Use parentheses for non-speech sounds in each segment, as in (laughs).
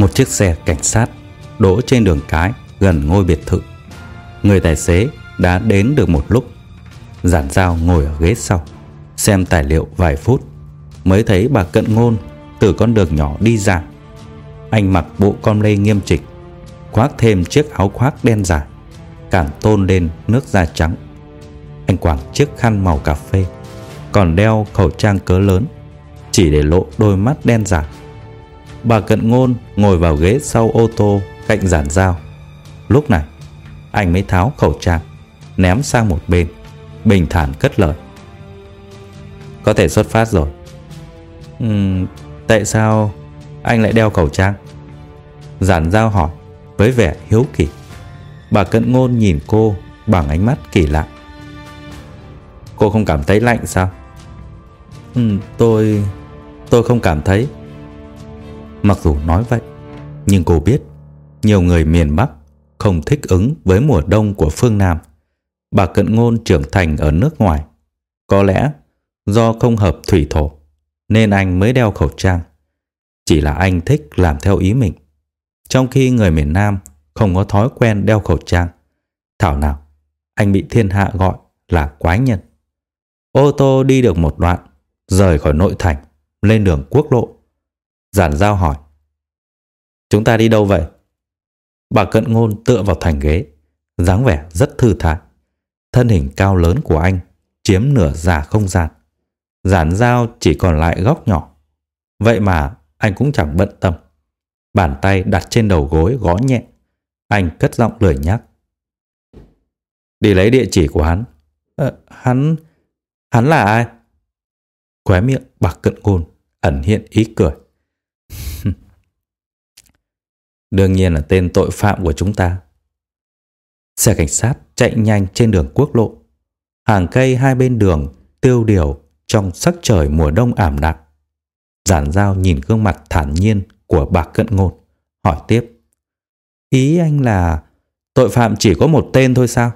Một chiếc xe cảnh sát đỗ trên đường cái gần ngôi biệt thự. Người tài xế đã đến được một lúc. Giản dao ngồi ở ghế sau, xem tài liệu vài phút, mới thấy bà cận ngôn từ con đường nhỏ đi ra. Anh mặc bộ con lê nghiêm trịch, khoác thêm chiếc áo khoác đen dài, cản tôn lên nước da trắng. Anh quàng chiếc khăn màu cà phê, còn đeo khẩu trang cớ lớn, chỉ để lộ đôi mắt đen dài Bà Cận Ngôn ngồi vào ghế sau ô tô cạnh giản dao. Lúc này, anh mới tháo khẩu trang, ném sang một bên, bình thản cất lời. Có thể xuất phát rồi. Uhm, tại sao anh lại đeo khẩu trang? Giản dao hỏi với vẻ hiếu kỳ. Bà Cận Ngôn nhìn cô bằng ánh mắt kỳ lạ. Cô không cảm thấy lạnh sao? Ừ, tôi... tôi không cảm thấy. Mặc dù nói vậy, nhưng cô biết nhiều người miền Bắc không thích ứng với mùa đông của phương Nam. Bà Cận Ngôn trưởng thành ở nước ngoài. Có lẽ do không hợp thủy thổ nên anh mới đeo khẩu trang. Chỉ là anh thích làm theo ý mình. Trong khi người miền Nam không có thói quen đeo khẩu trang. Thảo nào, anh bị thiên hạ gọi là quái nhân. Ô tô đi được một đoạn, rời khỏi nội thành, lên đường quốc lộ Giản giao hỏi. Chúng ta đi đâu vậy? Bà cận ngôn tựa vào thành ghế, dáng vẻ rất thư thái. Thân hình cao lớn của anh chiếm nửa giả không gian. Giản giao chỉ còn lại góc nhỏ. Vậy mà anh cũng chẳng bận tâm. Bàn tay đặt trên đầu gối gõ nhẹ. Anh cất giọng lười nhắc. Đi lấy địa chỉ của hắn. À, hắn... hắn là ai? Khóe miệng bà cận ngôn ẩn hiện ý cười. (laughs) Đương nhiên là tên tội phạm của chúng ta. Xe cảnh sát chạy nhanh trên đường quốc lộ. Hàng cây hai bên đường tiêu điều trong sắc trời mùa đông ảm đạm. Giản giao nhìn gương mặt thản nhiên của bạc cận ngôn, hỏi tiếp. Ý anh là tội phạm chỉ có một tên thôi sao?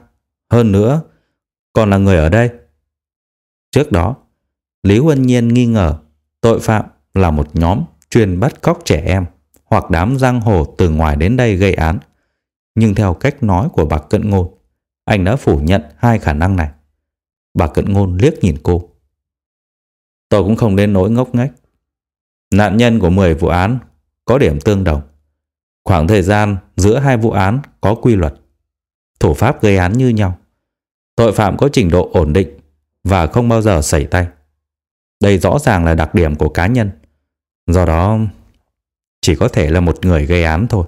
Hơn nữa, còn là người ở đây. Trước đó, Lý Huân Nhiên nghi ngờ tội phạm là một nhóm chuyên bắt cóc trẻ em hoặc đám giang hồ từ ngoài đến đây gây án. Nhưng theo cách nói của bà Cận Ngôn, anh đã phủ nhận hai khả năng này. Bà Cận Ngôn liếc nhìn cô. Tôi cũng không đến nỗi ngốc nghếch. Nạn nhân của 10 vụ án có điểm tương đồng. Khoảng thời gian giữa hai vụ án có quy luật. Thủ pháp gây án như nhau. Tội phạm có trình độ ổn định và không bao giờ xảy tay. Đây rõ ràng là đặc điểm của cá nhân. Do đó, chỉ có thể là một người gây án thôi.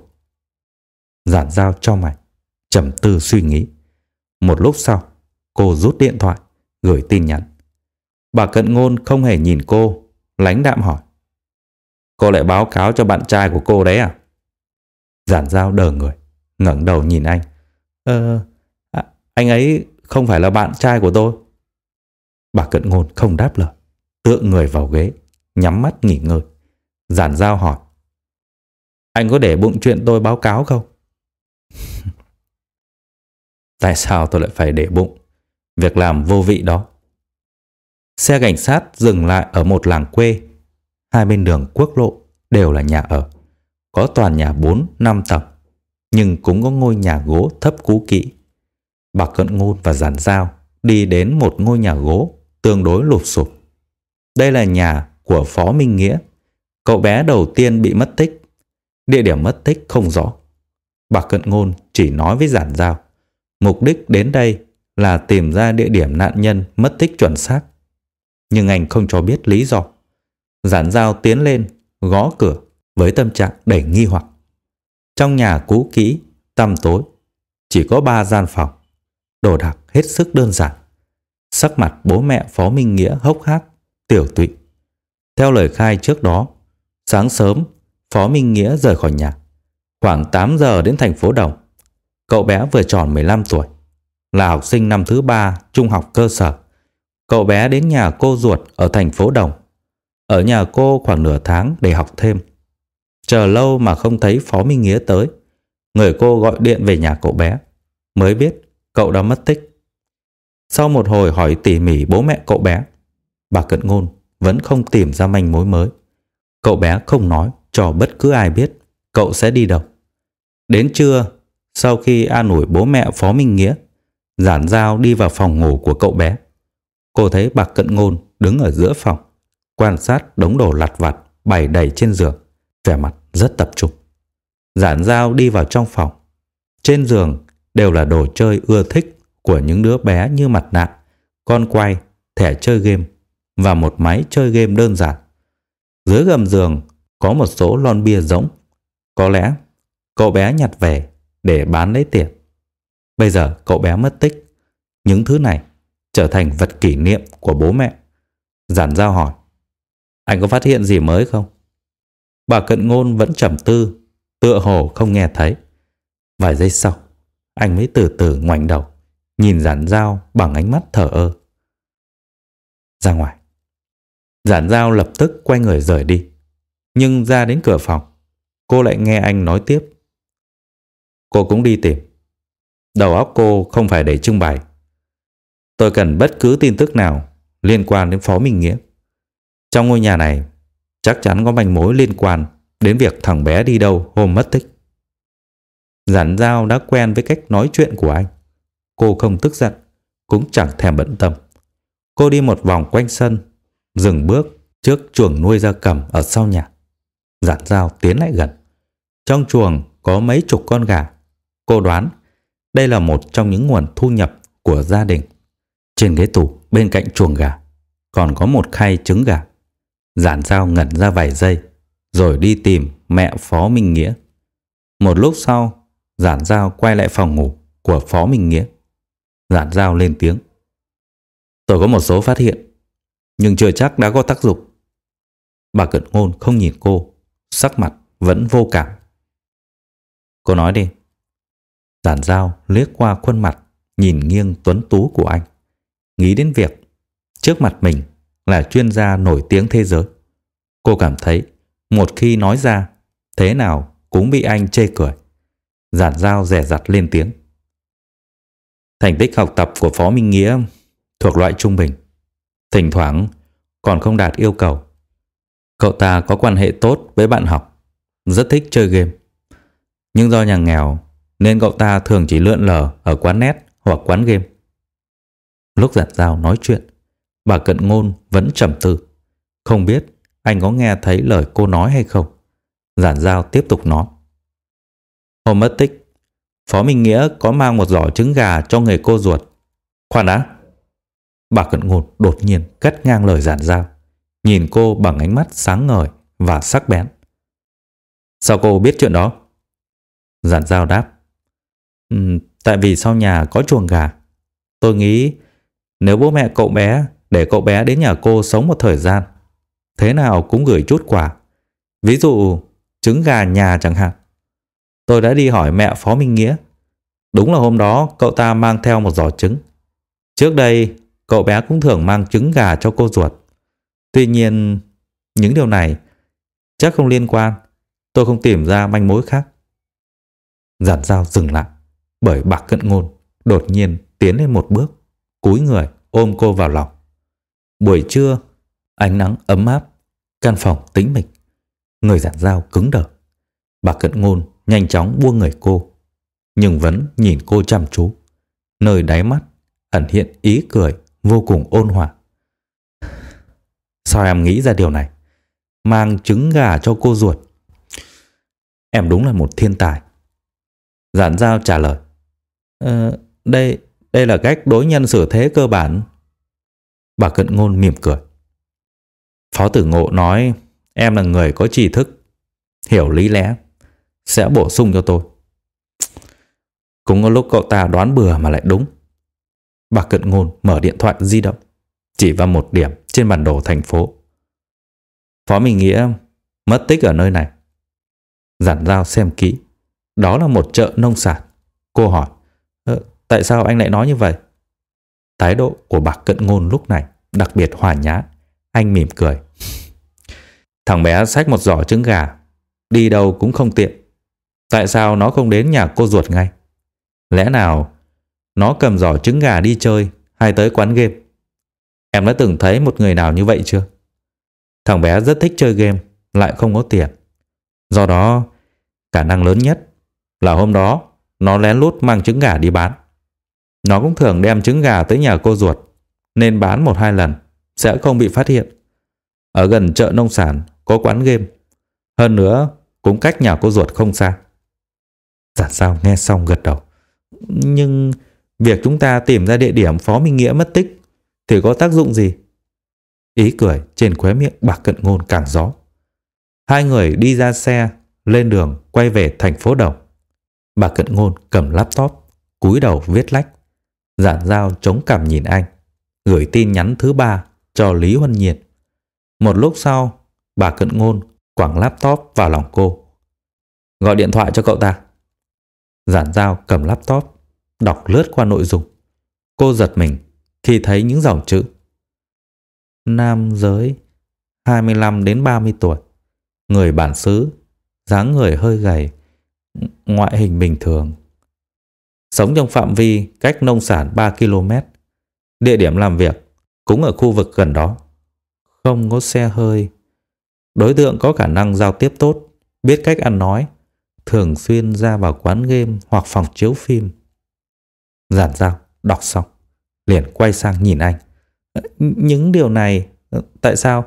Giản giao cho mày, trầm tư suy nghĩ. Một lúc sau, cô rút điện thoại, gửi tin nhắn. Bà Cận Ngôn không hề nhìn cô, lánh đạm hỏi. Cô lại báo cáo cho bạn trai của cô đấy à? Giản giao đờ người, ngẩng đầu nhìn anh. Ờ, à, anh ấy không phải là bạn trai của tôi. Bà Cận Ngôn không đáp lời, tựa người vào ghế, nhắm mắt nghỉ ngơi. Giản giao hỏi. Anh có để bụng chuyện tôi báo cáo không? (laughs) Tại sao tôi lại phải để bụng việc làm vô vị đó? Xe cảnh sát dừng lại ở một làng quê. Hai bên đường quốc lộ đều là nhà ở. Có toàn nhà 4, 5 tầng. Nhưng cũng có ngôi nhà gỗ thấp cũ kỹ. Bà Cận Ngôn và Giản Giao đi đến một ngôi nhà gỗ tương đối lụp sụp. Đây là nhà của Phó Minh Nghĩa. Cậu bé đầu tiên bị mất tích. Địa điểm mất tích không rõ. Bà Cận Ngôn chỉ nói với giản giao. Mục đích đến đây là tìm ra địa điểm nạn nhân mất tích chuẩn xác. Nhưng anh không cho biết lý do. Giản giao tiến lên, gõ cửa với tâm trạng đầy nghi hoặc. Trong nhà cũ kỹ, tăm tối, chỉ có ba gian phòng. Đồ đạc hết sức đơn giản. Sắc mặt bố mẹ Phó Minh Nghĩa hốc hác, tiểu tụy. Theo lời khai trước đó, sáng sớm Phó Minh Nghĩa rời khỏi nhà. Khoảng 8 giờ đến thành phố Đồng. Cậu bé vừa tròn 15 tuổi, là học sinh năm thứ ba trung học cơ sở. Cậu bé đến nhà cô ruột ở thành phố Đồng. Ở nhà cô khoảng nửa tháng để học thêm. Chờ lâu mà không thấy Phó Minh Nghĩa tới. Người cô gọi điện về nhà cậu bé. Mới biết cậu đã mất tích. Sau một hồi hỏi tỉ mỉ bố mẹ cậu bé, bà Cận Ngôn vẫn không tìm ra manh mối mới. Cậu bé không nói cho bất cứ ai biết cậu sẽ đi đâu. Đến trưa, sau khi an ủi bố mẹ Phó Minh Nghĩa, giản giao đi vào phòng ngủ của cậu bé. Cô thấy bà Cận Ngôn đứng ở giữa phòng, quan sát đống đồ lặt vặt bày đầy trên giường, vẻ mặt rất tập trung. Giản giao đi vào trong phòng. Trên giường đều là đồ chơi ưa thích của những đứa bé như mặt nạ, con quay, thẻ chơi game và một máy chơi game đơn giản. Dưới gầm giường có một số lon bia rỗng. Có lẽ cậu bé nhặt về để bán lấy tiền. Bây giờ cậu bé mất tích. Những thứ này trở thành vật kỷ niệm của bố mẹ. Giản giao hỏi. Anh có phát hiện gì mới không? Bà cận ngôn vẫn trầm tư, tựa hồ không nghe thấy. Vài giây sau, anh mới từ từ ngoảnh đầu, nhìn giản giao bằng ánh mắt thở ơ. Ra ngoài. Giản giao lập tức quay người rời đi. Nhưng ra đến cửa phòng, cô lại nghe anh nói tiếp. Cô cũng đi tìm. Đầu óc cô không phải để trưng bày. Tôi cần bất cứ tin tức nào liên quan đến Phó Minh Nghĩa. Trong ngôi nhà này, chắc chắn có manh mối liên quan đến việc thằng bé đi đâu hôm mất tích. Giản giao đã quen với cách nói chuyện của anh. Cô không tức giận, cũng chẳng thèm bận tâm. Cô đi một vòng quanh sân, dừng bước trước chuồng nuôi gia cầm ở sau nhà. Giản dao tiến lại gần. Trong chuồng có mấy chục con gà. Cô đoán đây là một trong những nguồn thu nhập của gia đình. Trên ghế tủ bên cạnh chuồng gà còn có một khay trứng gà. Giản dao ngẩn ra vài giây rồi đi tìm mẹ Phó Minh Nghĩa. Một lúc sau, Giản giao quay lại phòng ngủ của Phó Minh Nghĩa. Giản giao lên tiếng. Tôi có một số phát hiện, nhưng chưa chắc đã có tác dụng. Bà Cận Ngôn không nhìn cô, sắc mặt vẫn vô cảm. Cô nói đi. Giản dao liếc qua khuôn mặt, nhìn nghiêng tuấn tú của anh. Nghĩ đến việc trước mặt mình là chuyên gia nổi tiếng thế giới. Cô cảm thấy một khi nói ra, thế nào cũng bị anh chê cười. Giản dao rẻ rặt lên tiếng. Thành tích học tập của Phó Minh Nghĩa thuộc loại trung bình. Thỉnh thoảng còn không đạt yêu cầu. Cậu ta có quan hệ tốt với bạn học, rất thích chơi game. Nhưng do nhà nghèo nên cậu ta thường chỉ lượn lờ ở quán net hoặc quán game. Lúc giặt dao nói chuyện, bà cận ngôn vẫn trầm tư. Không biết anh có nghe thấy lời cô nói hay không. Giản giao tiếp tục nói. Hôm mất tích, Phó Minh Nghĩa có mang một giỏ trứng gà cho người cô ruột. Khoan đã. Bà cận ngôn đột nhiên cắt ngang lời giản giao nhìn cô bằng ánh mắt sáng ngời và sắc bén. Sao cô biết chuyện đó? Giản giao đáp. Um, tại vì sau nhà có chuồng gà. Tôi nghĩ nếu bố mẹ cậu bé để cậu bé đến nhà cô sống một thời gian, thế nào cũng gửi chút quà. Ví dụ trứng gà nhà chẳng hạn. Tôi đã đi hỏi mẹ Phó Minh Nghĩa. Đúng là hôm đó cậu ta mang theo một giỏ trứng. Trước đây cậu bé cũng thường mang trứng gà cho cô ruột. Tuy nhiên, những điều này chắc không liên quan. Tôi không tìm ra manh mối khác. Giản dao dừng lại bởi bạc cận ngôn đột nhiên tiến lên một bước, cúi người ôm cô vào lòng. Buổi trưa, ánh nắng ấm áp, căn phòng tĩnh mịch. Người giản dao cứng đờ. Bà cận ngôn nhanh chóng buông người cô, nhưng vẫn nhìn cô chăm chú. Nơi đáy mắt ẩn hiện ý cười vô cùng ôn hòa. Sao em nghĩ ra điều này? Mang trứng gà cho cô ruột. Em đúng là một thiên tài. Giản giao trả lời. Ờ, đây, đây là cách đối nhân xử thế cơ bản. Bà cận ngôn mỉm cười. Phó tử ngộ nói em là người có tri thức, hiểu lý lẽ, sẽ bổ sung cho tôi. Cũng có lúc cậu ta đoán bừa mà lại đúng. Bà cận ngôn mở điện thoại di động, chỉ vào một điểm trên bản đồ thành phố. Phó Minh Nghĩa mất tích ở nơi này. Giản giao xem kỹ. Đó là một chợ nông sản. Cô hỏi, ờ, tại sao anh lại nói như vậy? Thái độ của bà cận ngôn lúc này đặc biệt hòa nhã. Anh mỉm cười. (laughs) Thằng bé xách một giỏ trứng gà. Đi đâu cũng không tiện. Tại sao nó không đến nhà cô ruột ngay? Lẽ nào nó cầm giỏ trứng gà đi chơi hay tới quán game? Em đã từng thấy một người nào như vậy chưa? Thằng bé rất thích chơi game, lại không có tiền. Do đó, khả năng lớn nhất là hôm đó nó lén lút mang trứng gà đi bán. Nó cũng thường đem trứng gà tới nhà cô ruột, nên bán một hai lần, sẽ không bị phát hiện. Ở gần chợ nông sản có quán game. Hơn nữa, cũng cách nhà cô ruột không xa. Giản sao nghe xong gật đầu. Nhưng việc chúng ta tìm ra địa điểm Phó Minh Nghĩa mất tích thì có tác dụng gì? Ý cười trên khóe miệng bạc cận ngôn càng gió. Hai người đi ra xe, lên đường quay về thành phố Đồng. Bà cận ngôn cầm laptop, cúi đầu viết lách. Giản giao chống cảm nhìn anh, gửi tin nhắn thứ ba cho Lý Huân Nhiệt. Một lúc sau, bà cận ngôn quẳng laptop vào lòng cô. Gọi điện thoại cho cậu ta. Giản giao cầm laptop, đọc lướt qua nội dung. Cô giật mình khi thấy những dòng chữ. Nam giới, 25 đến 30 tuổi, người bản xứ, dáng người hơi gầy, ngoại hình bình thường. Sống trong phạm vi cách nông sản 3 km, địa điểm làm việc cũng ở khu vực gần đó. Không có xe hơi. Đối tượng có khả năng giao tiếp tốt, biết cách ăn nói, thường xuyên ra vào quán game hoặc phòng chiếu phim. Giản giao, đọc xong, liền quay sang nhìn anh. Những điều này, tại sao,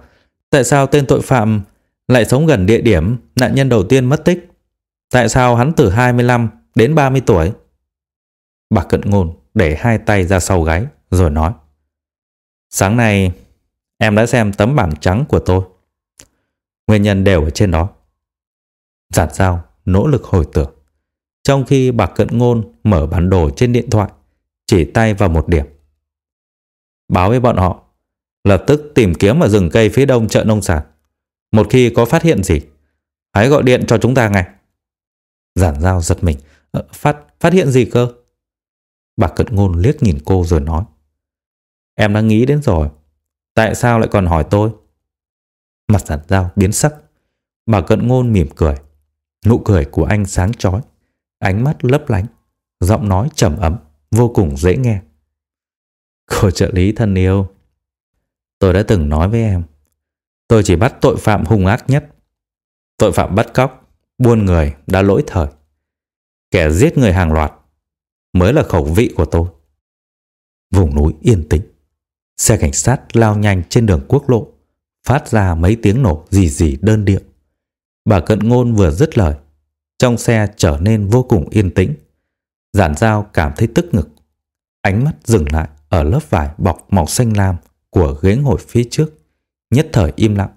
tại sao tên tội phạm lại sống gần địa điểm nạn nhân đầu tiên mất tích? Tại sao hắn từ 25 đến 30 tuổi? Bà cận ngôn để hai tay ra sau gáy rồi nói. Sáng nay em đã xem tấm bảng trắng của tôi. Nguyên nhân đều ở trên đó. Giản giao nỗ lực hồi tưởng. Trong khi bà cận ngôn mở bản đồ trên điện thoại, chỉ tay vào một điểm. Báo với bọn họ, lập tức tìm kiếm ở rừng cây phía đông chợ nông sản. Một khi có phát hiện gì, hãy gọi điện cho chúng ta ngay. Giản giao giật mình. Ờ, phát, phát hiện gì cơ? Bà cận ngôn liếc nhìn cô rồi nói. Em đã nghĩ đến rồi. Tại sao lại còn hỏi tôi? Mặt giản giao biến sắc. Bà cận ngôn mỉm cười. Nụ cười của anh sáng chói. Ánh mắt lấp lánh. Giọng nói trầm ấm. Vô cùng dễ nghe. Cô trợ lý thân yêu. Tôi đã từng nói với em. Tôi chỉ bắt tội phạm hung ác nhất. Tội phạm bắt cóc, buôn người đã lỗi thời. Kẻ giết người hàng loạt mới là khẩu vị của tôi. Vùng núi yên tĩnh. Xe cảnh sát lao nhanh trên đường quốc lộ, phát ra mấy tiếng nổ gì gì đơn điệu. Bà cận ngôn vừa dứt lời, trong xe trở nên vô cùng yên tĩnh. Giản dao cảm thấy tức ngực. Ánh mắt dừng lại ở lớp vải bọc màu xanh lam của ghế ngồi phía trước. Nhất thời im lặng.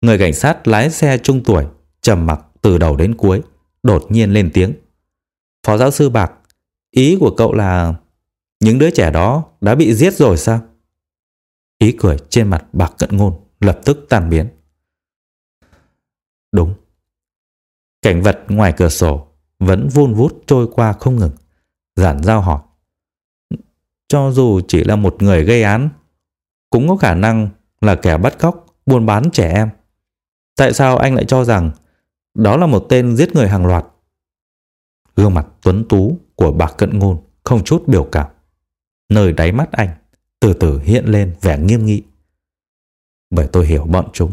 Người cảnh sát lái xe trung tuổi, trầm mặc từ đầu đến cuối, đột nhiên lên tiếng. Phó giáo sư Bạc, ý của cậu là những đứa trẻ đó đã bị giết rồi sao? Ý cười trên mặt bạc cận ngôn lập tức tan biến. Đúng. Cảnh vật ngoài cửa sổ vẫn vun vút trôi qua không ngừng. Giản giao hỏi. Cho dù chỉ là một người gây án, cũng có khả năng là kẻ bắt cóc, buôn bán trẻ em. Tại sao anh lại cho rằng đó là một tên giết người hàng loạt? Gương mặt tuấn tú của bạc cận ngôn không chút biểu cảm. Nơi đáy mắt anh từ từ hiện lên vẻ nghiêm nghị. Bởi tôi hiểu bọn chúng.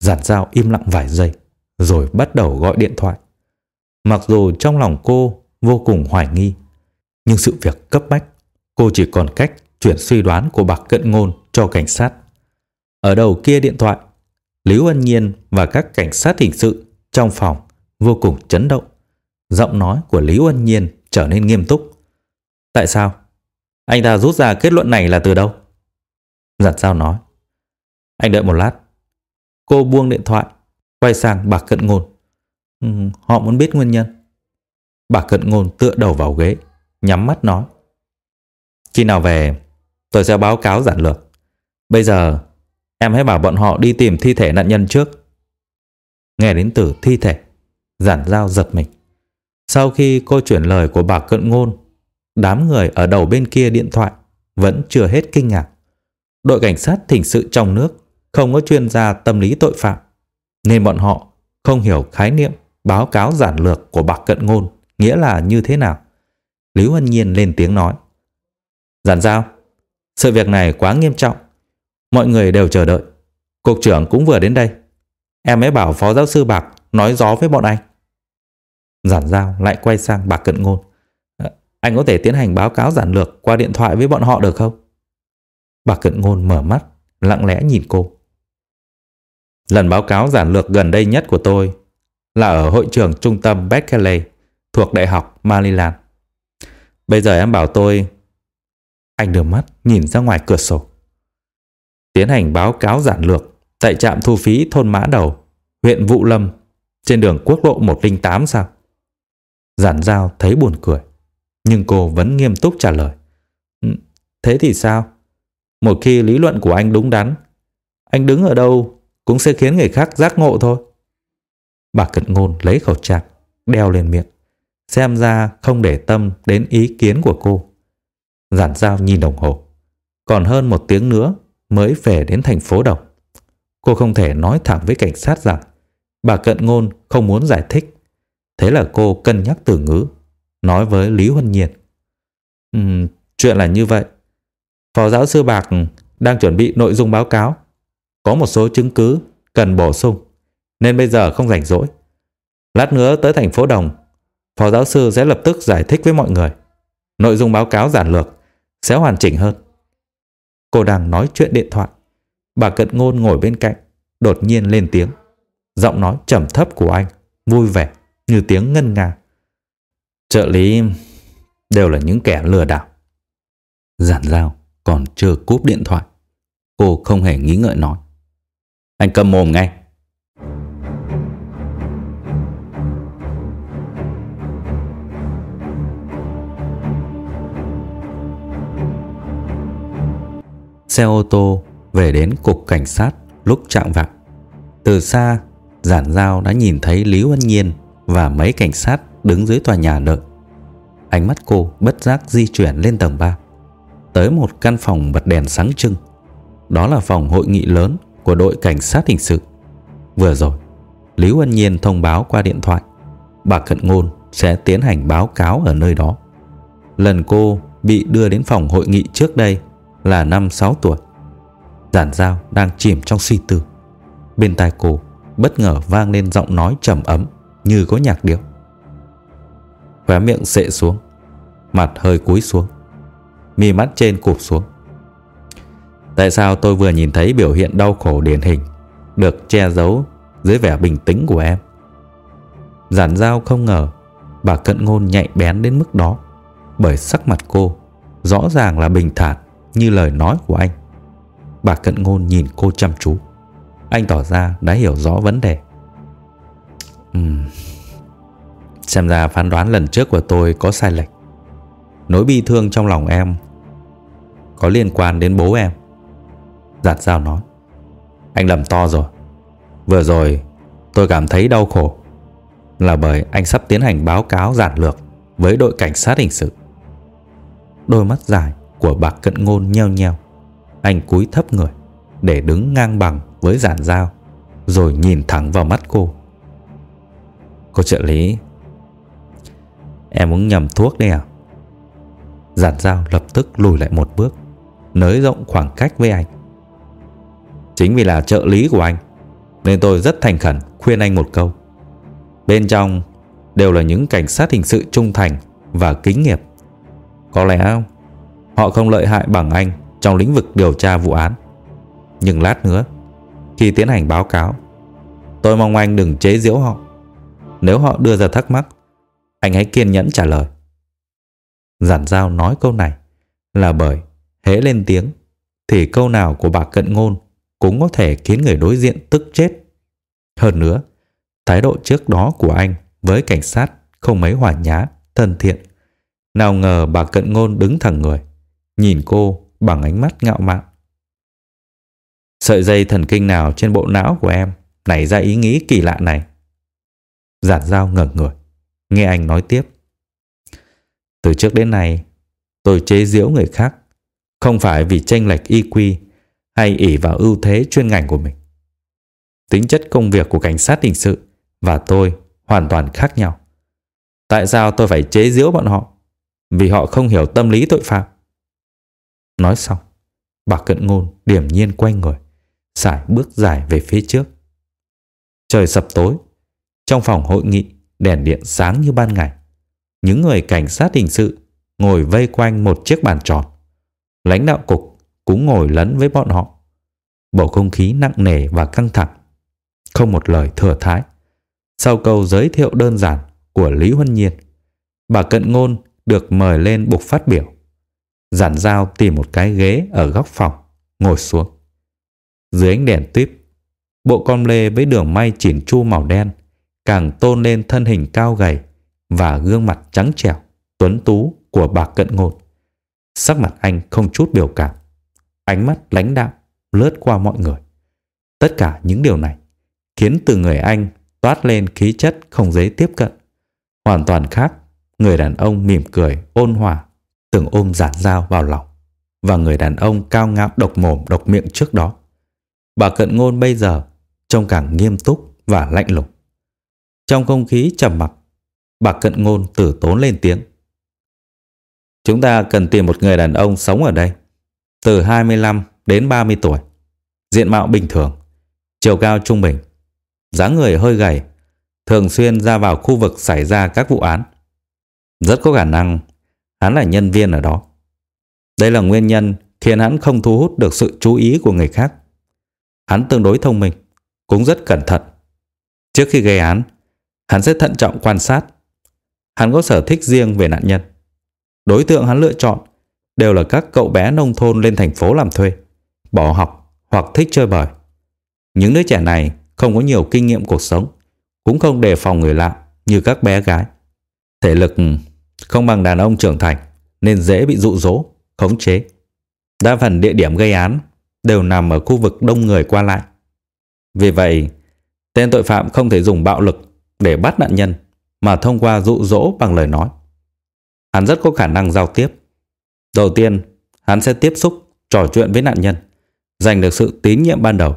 Giản dao im lặng vài giây, rồi bắt đầu gọi điện thoại. Mặc dù trong lòng cô vô cùng hoài nghi, nhưng sự việc cấp bách, cô chỉ còn cách chuyển suy đoán của bạc cận ngôn cho cảnh sát. Ở đầu kia điện thoại, Lý Huân Nhiên và các cảnh sát hình sự trong phòng vô cùng chấn động. Giọng nói của Lý Huân Nhiên trở nên nghiêm túc. Tại sao? Anh ta rút ra kết luận này là từ đâu? Giặt sao nói. Anh đợi một lát. Cô buông điện thoại, quay sang bà cận ngôn. Ừ, họ muốn biết nguyên nhân. Bà cận ngôn tựa đầu vào ghế, nhắm mắt nói. Khi nào về, tôi sẽ báo cáo giản lược. Bây giờ, em hãy bảo bọn họ đi tìm thi thể nạn nhân trước. Nghe đến từ thi thể, giản giao giật mình. Sau khi cô chuyển lời của bà cận ngôn, đám người ở đầu bên kia điện thoại vẫn chưa hết kinh ngạc. Đội cảnh sát thỉnh sự trong nước không có chuyên gia tâm lý tội phạm, nên bọn họ không hiểu khái niệm báo cáo giản lược của bạc cận ngôn nghĩa là như thế nào. Lý Huân Nhiên lên tiếng nói. Giản giao, sự việc này quá nghiêm trọng. Mọi người đều chờ đợi. Cục trưởng cũng vừa đến đây. Em ấy bảo phó giáo sư Bạc nói gió với bọn anh. Giản giao lại quay sang Bạc Cận Ngôn. Ờ, anh có thể tiến hành báo cáo giản lược qua điện thoại với bọn họ được không? Bạc Cận Ngôn mở mắt, lặng lẽ nhìn cô. Lần báo cáo giản lược gần đây nhất của tôi là ở hội trường trung tâm Berkeley thuộc Đại học Maryland. Bây giờ em bảo tôi... Anh đưa mắt nhìn ra ngoài cửa sổ. Tiến hành báo cáo giản lược tại trạm thu phí thôn Mã Đầu, huyện Vũ Lâm, trên đường quốc lộ 108 sao? Giản giao thấy buồn cười, nhưng cô vẫn nghiêm túc trả lời. Ừ, thế thì sao? Một khi lý luận của anh đúng đắn, anh đứng ở đâu cũng sẽ khiến người khác giác ngộ thôi. Bà Cận Ngôn lấy khẩu trang, đeo lên miệng. Xem ra không để tâm đến ý kiến của cô. Giản giao nhìn đồng hồ. Còn hơn một tiếng nữa mới về đến thành phố Đồng. Cô không thể nói thẳng với cảnh sát rằng bà Cận Ngôn không muốn giải thích. Thế là cô cân nhắc từ ngữ, nói với Lý Huân Nhiên. Um, chuyện là như vậy. Phó giáo sư Bạc đang chuẩn bị nội dung báo cáo. Có một số chứng cứ cần bổ sung, nên bây giờ không rảnh rỗi. Lát nữa tới thành phố Đồng, Phó giáo sư sẽ lập tức giải thích với mọi người. Nội dung báo cáo giản lược sẽ hoàn chỉnh hơn. Cô đang nói chuyện điện thoại. Bà Cận Ngôn ngồi bên cạnh, đột nhiên lên tiếng. Giọng nói trầm thấp của anh, vui vẻ, như tiếng ngân nga. Trợ lý đều là những kẻ lừa đảo. Giản giao còn chưa cúp điện thoại. Cô không hề nghĩ ngợi nói. Anh cầm mồm ngay. Xe ô tô về đến cục cảnh sát lúc chạm vạng. Từ xa, giản giao đã nhìn thấy Lý Huân Nhiên và mấy cảnh sát đứng dưới tòa nhà đợi. Ánh mắt cô bất giác di chuyển lên tầng 3, tới một căn phòng bật đèn sáng trưng. Đó là phòng hội nghị lớn của đội cảnh sát hình sự. Vừa rồi, Lý Huân Nhiên thông báo qua điện thoại, bà Cận Ngôn sẽ tiến hành báo cáo ở nơi đó. Lần cô bị đưa đến phòng hội nghị trước đây là năm 6 tuổi. Giản Giao đang chìm trong suy tư. Bên tai cô bất ngờ vang lên giọng nói trầm ấm như có nhạc điệu. Khóe miệng sệ xuống, mặt hơi cúi xuống, mi mắt trên cụp xuống. Tại sao tôi vừa nhìn thấy biểu hiện đau khổ điển hình, được che giấu dưới vẻ bình tĩnh của em? Giản Giao không ngờ bà cận ngôn nhạy bén đến mức đó, bởi sắc mặt cô rõ ràng là bình thản như lời nói của anh. Bà cận ngôn nhìn cô chăm chú. Anh tỏ ra đã hiểu rõ vấn đề. Uhm. Xem ra phán đoán lần trước của tôi có sai lệch. Nỗi bi thương trong lòng em có liên quan đến bố em. Giạt dao nói. Anh lầm to rồi. Vừa rồi tôi cảm thấy đau khổ là bởi anh sắp tiến hành báo cáo giản lược với đội cảnh sát hình sự. Đôi mắt dài của bà cận ngôn nheo nheo. Anh cúi thấp người để đứng ngang bằng với giản dao rồi nhìn thẳng vào mắt cô. Cô trợ lý, em uống nhầm thuốc đây à? Giản dao lập tức lùi lại một bước, nới rộng khoảng cách với anh. Chính vì là trợ lý của anh, nên tôi rất thành khẩn khuyên anh một câu. Bên trong đều là những cảnh sát hình sự trung thành và kính nghiệp. Có lẽ Họ không lợi hại bằng anh trong lĩnh vực điều tra vụ án. Nhưng lát nữa, khi tiến hành báo cáo, tôi mong anh đừng chế giễu họ. Nếu họ đưa ra thắc mắc, anh hãy kiên nhẫn trả lời. Giản giao nói câu này là bởi hễ lên tiếng thì câu nào của bà cận ngôn cũng có thể khiến người đối diện tức chết. Hơn nữa, thái độ trước đó của anh với cảnh sát không mấy hòa nhã, thân thiện. Nào ngờ bà cận ngôn đứng thẳng người, nhìn cô bằng ánh mắt ngạo mạn. Sợi dây thần kinh nào trên bộ não của em nảy ra ý nghĩ kỳ lạ này? Giản dao ngẩng người, nghe anh nói tiếp. Từ trước đến nay, tôi chế giễu người khác, không phải vì tranh lệch quy hay ỷ vào ưu thế chuyên ngành của mình. Tính chất công việc của cảnh sát hình sự và tôi hoàn toàn khác nhau. Tại sao tôi phải chế giễu bọn họ? Vì họ không hiểu tâm lý tội phạm. Nói xong, bà cận ngôn điểm nhiên quay người, sải bước dài về phía trước. Trời sập tối, trong phòng hội nghị đèn điện sáng như ban ngày. Những người cảnh sát hình sự ngồi vây quanh một chiếc bàn tròn. Lãnh đạo cục cũng ngồi lẫn với bọn họ. Bầu không khí nặng nề và căng thẳng. Không một lời thừa thái. Sau câu giới thiệu đơn giản của Lý Huân Nhiên, bà Cận Ngôn được mời lên bục phát biểu. Giản dao tìm một cái ghế ở góc phòng, ngồi xuống. Dưới ánh đèn tuyếp, bộ con lê với đường may chỉn chu màu đen càng tôn lên thân hình cao gầy và gương mặt trắng trẻo, tuấn tú của bà Cận Ngôn. Sắc mặt anh không chút biểu cảm, ánh mắt lãnh đạm lướt qua mọi người. Tất cả những điều này khiến từ người anh toát lên khí chất không dễ tiếp cận. Hoàn toàn khác, người đàn ông mỉm cười, ôn hòa, từng ôm giản dao vào lòng. Và người đàn ông cao ngạo độc mồm độc miệng trước đó. Bà cận ngôn bây giờ trông càng nghiêm túc và lạnh lùng. Trong không khí trầm mặc, bà cận ngôn tử tốn lên tiếng. Chúng ta cần tìm một người đàn ông sống ở đây, từ 25 đến 30 tuổi, diện mạo bình thường, chiều cao trung bình, dáng người hơi gầy, thường xuyên ra vào khu vực xảy ra các vụ án. Rất có khả năng hắn là nhân viên ở đó. Đây là nguyên nhân khiến hắn không thu hút được sự chú ý của người khác. Hắn tương đối thông minh, cũng rất cẩn thận. Trước khi gây án, hắn sẽ thận trọng quan sát. Hắn có sở thích riêng về nạn nhân. Đối tượng hắn lựa chọn đều là các cậu bé nông thôn lên thành phố làm thuê, bỏ học hoặc thích chơi bời. Những đứa trẻ này không có nhiều kinh nghiệm cuộc sống, cũng không đề phòng người lạ như các bé gái. Thể lực không bằng đàn ông trưởng thành nên dễ bị dụ dỗ, khống chế. Đa phần địa điểm gây án đều nằm ở khu vực đông người qua lại. Vì vậy, tên tội phạm không thể dùng bạo lực để bắt nạn nhân mà thông qua dụ dỗ bằng lời nói. Hắn rất có khả năng giao tiếp. Đầu tiên, hắn sẽ tiếp xúc, trò chuyện với nạn nhân, giành được sự tín nhiệm ban đầu.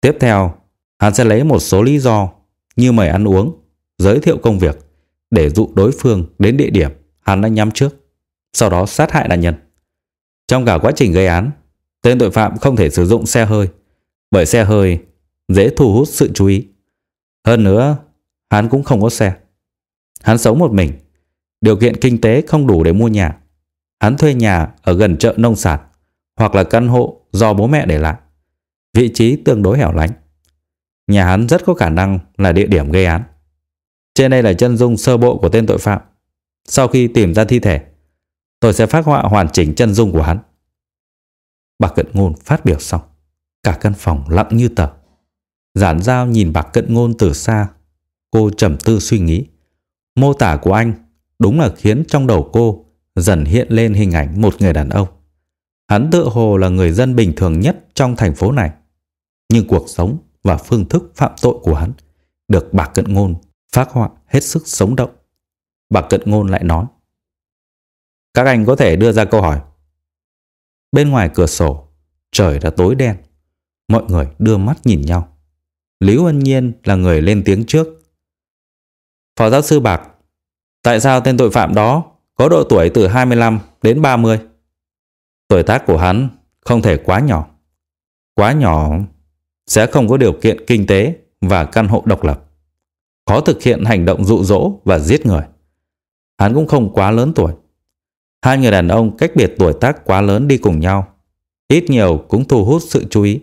Tiếp theo, hắn sẽ lấy một số lý do như mời ăn uống, giới thiệu công việc để dụ đối phương đến địa điểm hắn đã nhắm trước, sau đó sát hại nạn nhân. Trong cả quá trình gây án, tên tội phạm không thể sử dụng xe hơi, bởi xe hơi dễ thu hút sự chú ý. Hơn nữa, hắn cũng không có xe. Hắn sống một mình, điều kiện kinh tế không đủ để mua nhà. Hắn thuê nhà ở gần chợ nông sản hoặc là căn hộ do bố mẹ để lại. Vị trí tương đối hẻo lánh. Nhà hắn rất có khả năng là địa điểm gây án. Trên đây là chân dung sơ bộ của tên tội phạm. Sau khi tìm ra thi thể, tôi sẽ phát họa hoàn chỉnh chân dung của hắn. Bà Cận Ngôn phát biểu xong. Cả căn phòng lặng như tờ. Giản giao nhìn bà Cận Ngôn từ xa. Cô trầm tư suy nghĩ. Mô tả của anh đúng là khiến trong đầu cô dần hiện lên hình ảnh một người đàn ông. Hắn tự hồ là người dân bình thường nhất trong thành phố này. Nhưng cuộc sống và phương thức phạm tội của hắn được bà Cận Ngôn phát họa hết sức sống động. Bà Cận Ngôn lại nói Các anh có thể đưa ra câu hỏi. Bên ngoài cửa sổ, trời đã tối đen. Mọi người đưa mắt nhìn nhau. Lý Huân Nhiên là người lên tiếng trước. Phó giáo sư Bạc, tại sao tên tội phạm đó có độ tuổi từ 25 đến 30? Tuổi tác của hắn không thể quá nhỏ. Quá nhỏ sẽ không có điều kiện kinh tế và căn hộ độc lập. Khó thực hiện hành động dụ dỗ và giết người. Hắn cũng không quá lớn tuổi. Hai người đàn ông cách biệt tuổi tác quá lớn đi cùng nhau. Ít nhiều cũng thu hút sự chú ý.